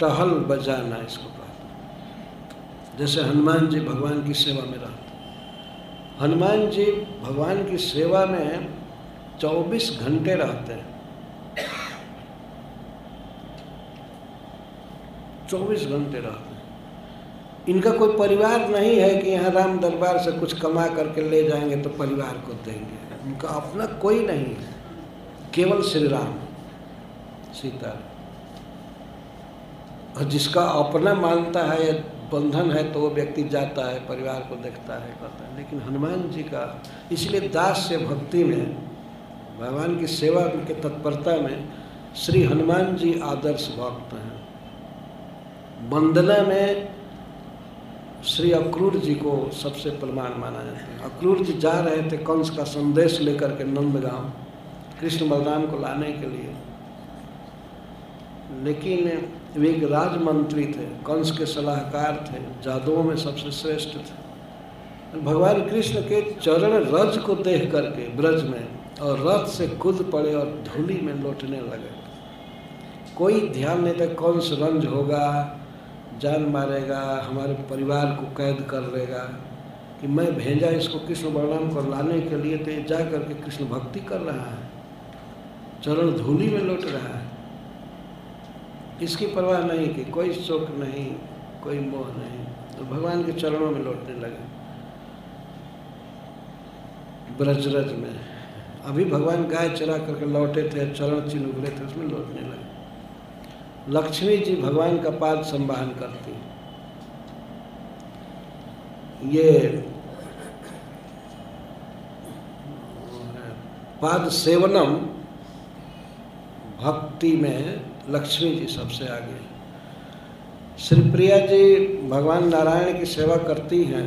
टहल बजाना इसको कहते जैसे हनुमान जी भगवान की सेवा में रहते हनुमान जी भगवान की सेवा में 24 घंटे रहते हैं। 24 घंटे रहते हैं। इनका कोई परिवार नहीं है कि यहाँ राम दरबार से कुछ कमा करके ले जाएँगे तो परिवार को देंगे। उनका अपना कोई नहीं है। केवल श्री राम, सीता। और जिसका अपना मानता है, बंधन है तो वो व्यक्ति जाता है, परिवार को देखता है करता है। लेकिन हनुमान जी का, इसलिए दास से भक्ति में, भगवान की सेवा के तत्परता में, श्री हनुमान जी आदर्श भक्त हैं। वंदना में श्री अक्रूर जी को सबसे प्रमाण माना जाता है। अक्रूर जी जा रहे थे कंस का संदेश लेकर के नंदगांव, कृष्ण बलराम को लाने के लिए। लेकिन वे एक राजमंत्री थे, कंस के सलाहकार थे, जादुओं में सबसे श्रेष्ठ थे। भगवान कृष्ण के चरण रज को देख करके ब्रज में और रथ से कूद पड़े और धूली में लौटने लगे। कोई ध्यान नहीं था कंस रंज होगा जान मारेगा, हमारे परिवार को कैद कर लेगा कि मैं भेजा इसको कृष्ण वर्णन को लाने के लिए तो ये जा करके कृष्ण भक्ति कर रहा है। चरण धूली में लौट रहा है। इसकी परवाह नहीं की कोई शोक नहीं, कोई मोह नहीं। तो भगवान के चरणों में लौटने लगे। ब्रजरज में। अभी भगवान गाय चरा करके लौटे थे, चरण चिन्ह उगले थे, उसमें लौटने लगे। लक्ष्मी जी भगवान का पाद संवाहन करती। ये पाद सेवनम भक्ति में लक्ष्मी जी सबसे आगे। श्री प्रिया जी भगवान नारायण की सेवा करती हैं।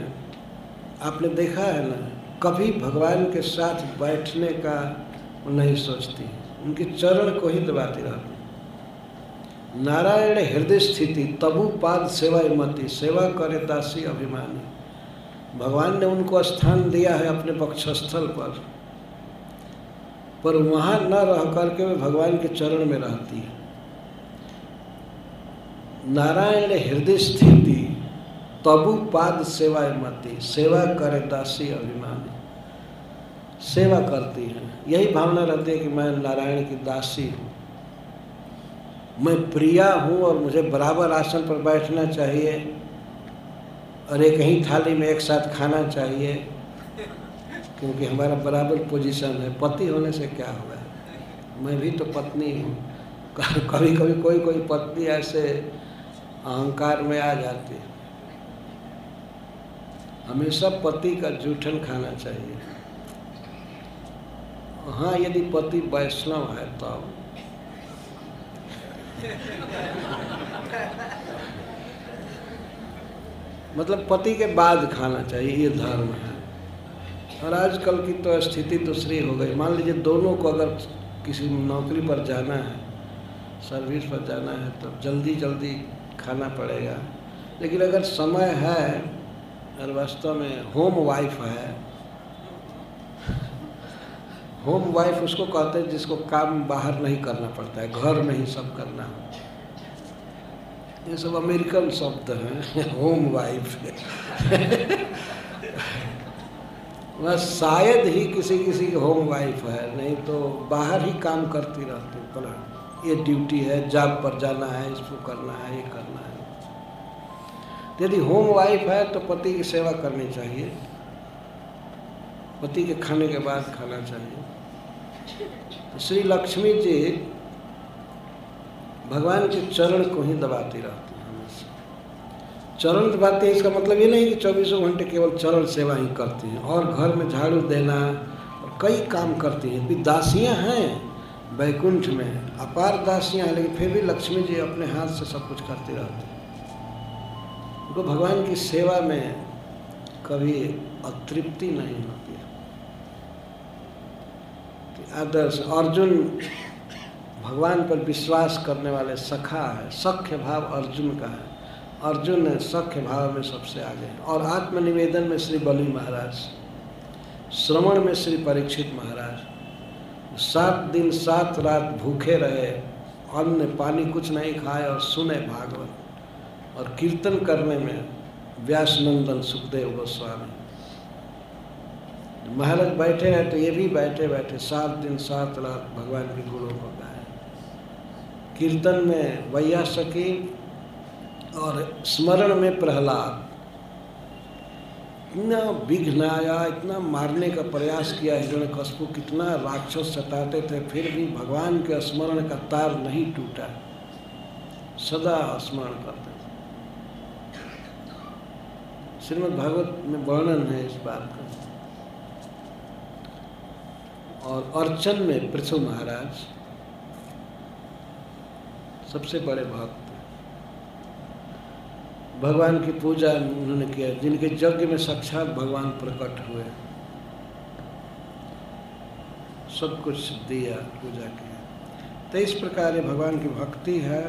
आपने देखा है ना, कभी भगवान के साथ बैठने का नहीं सोचती। उनके चरण को ही दबाती रहती। नारायण हृदय स्थिति, तबु पाद सेवा मति, सेवा करे दासी अभिमानी। भगवान ने उनको स्थान दिया है अपने पक्षस्थल पर। पर वहाँ न रह करके वे भगवान के चरण में रहती है। नारायण हृदय स्थिति, तबु पाद सेवा मति, सेवा करे दासी अभिमानी। सेवा करती है। यही भावना रहती है कि मैं नारायण की दासी हूँ। मैं प्रिया हूँ और मुझे बराबर आसन पर बैठना चाहिए और एक ही थाली में एक साथ खाना चाहिए, क्योंकि हमारा बराबर पोजीशन है। पति होने से क्या होगा? मैं भी तो पत्नी हूँ। कभी कभी कोई कोई पत्नी ऐसे अहंकार में आ जाती है। हमेशा पति का जूठन खाना चाहिए। हाँ यदि पति वैष्णव है तो मतलब पति के बाद खाना चाहिए, ये धर्म है। और आजकल की तो स्थिति दूसरी हो गई। मान लीजिए दोनों को अगर किसी नौकरी पर जाना है, सर्विस पर जाना है तो जल्दी जल्दी खाना पड़ेगा। लेकिन अगर समय है और वास्तव में होम वाइफ है होम वाइफ उसको कहते हैं जिसको काम बाहर नहीं करना पड़ता है, घर में ही सब करना। है ये सब अमेरिकन शब्द हैं होम वाइफ बस शायद ही किसी किसी की होम वाइफ है, नहीं तो बाहर ही काम करती रहती बोला, ये ड्यूटी है जॉब पर जाना है, इसको करना है, ये करना है। यदि होम वाइफ है तो पति की सेवा करनी चाहिए, पति के खाने के बाद खाना चाहिए। श्री लक्ष्मी जी भगवान के चरण को ही दबाती रहती है हमेशा। चरण दबाते हैं, इसका मतलब ये नहीं कि चौबीसों घंटे केवल चरण सेवा ही करती हैं। और घर में झाड़ू देना और कई काम करती हैं। भी दासियाँ हैं, बैकुंठ में अपार दासियाँ हैं, लेकिन फिर भी लक्ष्मी जी अपने हाथ से सब कुछ करती रहती हैं। उनको भगवान की सेवा में कभी अतृप्ति नहीं होती। आदर्श अर्जुन भगवान पर विश्वास करने वाले सखा है, सख्य भाव अर्जुन का है। अर्जुन है सख्य भाव में सबसे आगे और आत्मनिवेदन में श्री बलि महाराज, श्रवण में श्री परीक्षित महाराज, सात दिन सात रात भूखे रहे, अन्न पानी कुछ नहीं खाए और सुने भागवत। और कीर्तन करने में व्यासनंदन सुखदेव गोस्वामी। महाराज बैठे हैं तो ये भी बैठे बैठे सात दिन सात रात भगवान के गुणों को गाए। कीर्तन में वैया सखी और स्मरण में प्रहलाद। इतना विघ्न आया, इतना मारने का प्रयास किया हिरण्य कशपू कितना राक्षस सताते थे, फिर भी भगवान के स्मरण का तार नहीं टूटा। सदा स्मरण करते थे। श्रीमद् भागवत में वर्णन है इस बात का। और अर्चन में पृथु महाराज सबसे बड़े भक्त। भगवान की पूजा उन्होंने किया, जिनके यज्ञ में साक्षात भगवान प्रकट हुए। सब कुछ दिया, पूजा किया तो इस प्रकार ये भगवान की भक्ति है।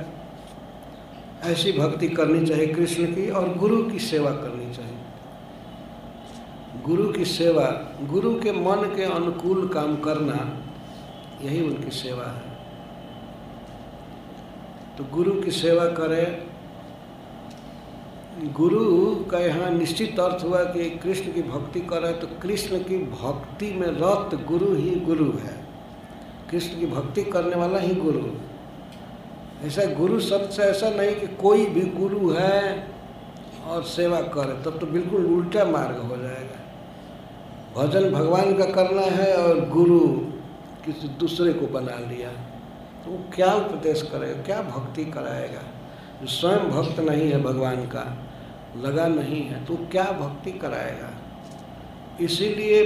ऐसी भक्ति करनी चाहिए कृष्ण की और गुरु की सेवा करनी चाहिए। गुरु की सेवा, गुरु के मन के अनुकूल काम करना, यही उनकी सेवा है। तो गुरु की सेवा करें। गुरु का यहाँ निश्चित अर्थ हुआ कि कृष्ण की भक्ति करे तो कृष्ण की भक्ति में रत गुरु ही गुरु है। कृष्ण की भक्ति करने वाला ही गुरु। ऐसा गुरु शब्द से ऐसा नहीं कि कोई भी गुरु है और सेवा करे, तब तो बिल्कुल उल्टा मार्ग हो जाएगा। भजन भगवान का करना है और गुरु किसी दूसरे को बना लिया। तो वो क्या उपदेश करेगा, क्या भक्ति कराएगा? जो स्वयं भक्त नहीं है भगवान का, लगा नहीं है तो क्या भक्ति कराएगा? इसीलिए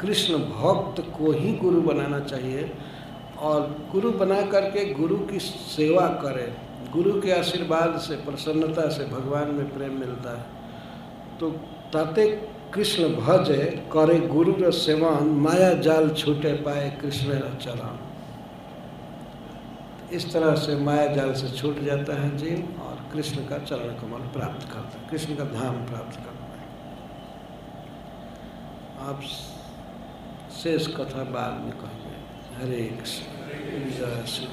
कृष्ण भक्त को ही गुरु बनाना चाहिए और गुरु बना करके गुरु की सेवा करे। गुरु के आशीर्वाद से, प्रसन्नता से भगवान में प्रेम मिलता है। तो ताते कृष्ण भजे करे गुरु र सेवान, माया जाल छूटे पाए कृष्ण र चरण इस तरह से माया जाल से छूट जाता है जीव और कृष्ण का चरण कमल प्राप्त करता है, कृष्ण का धाम प्राप्त करता है। आप शेष कथा बाद में कहेंगे। हरे कृष्ण। जय श्री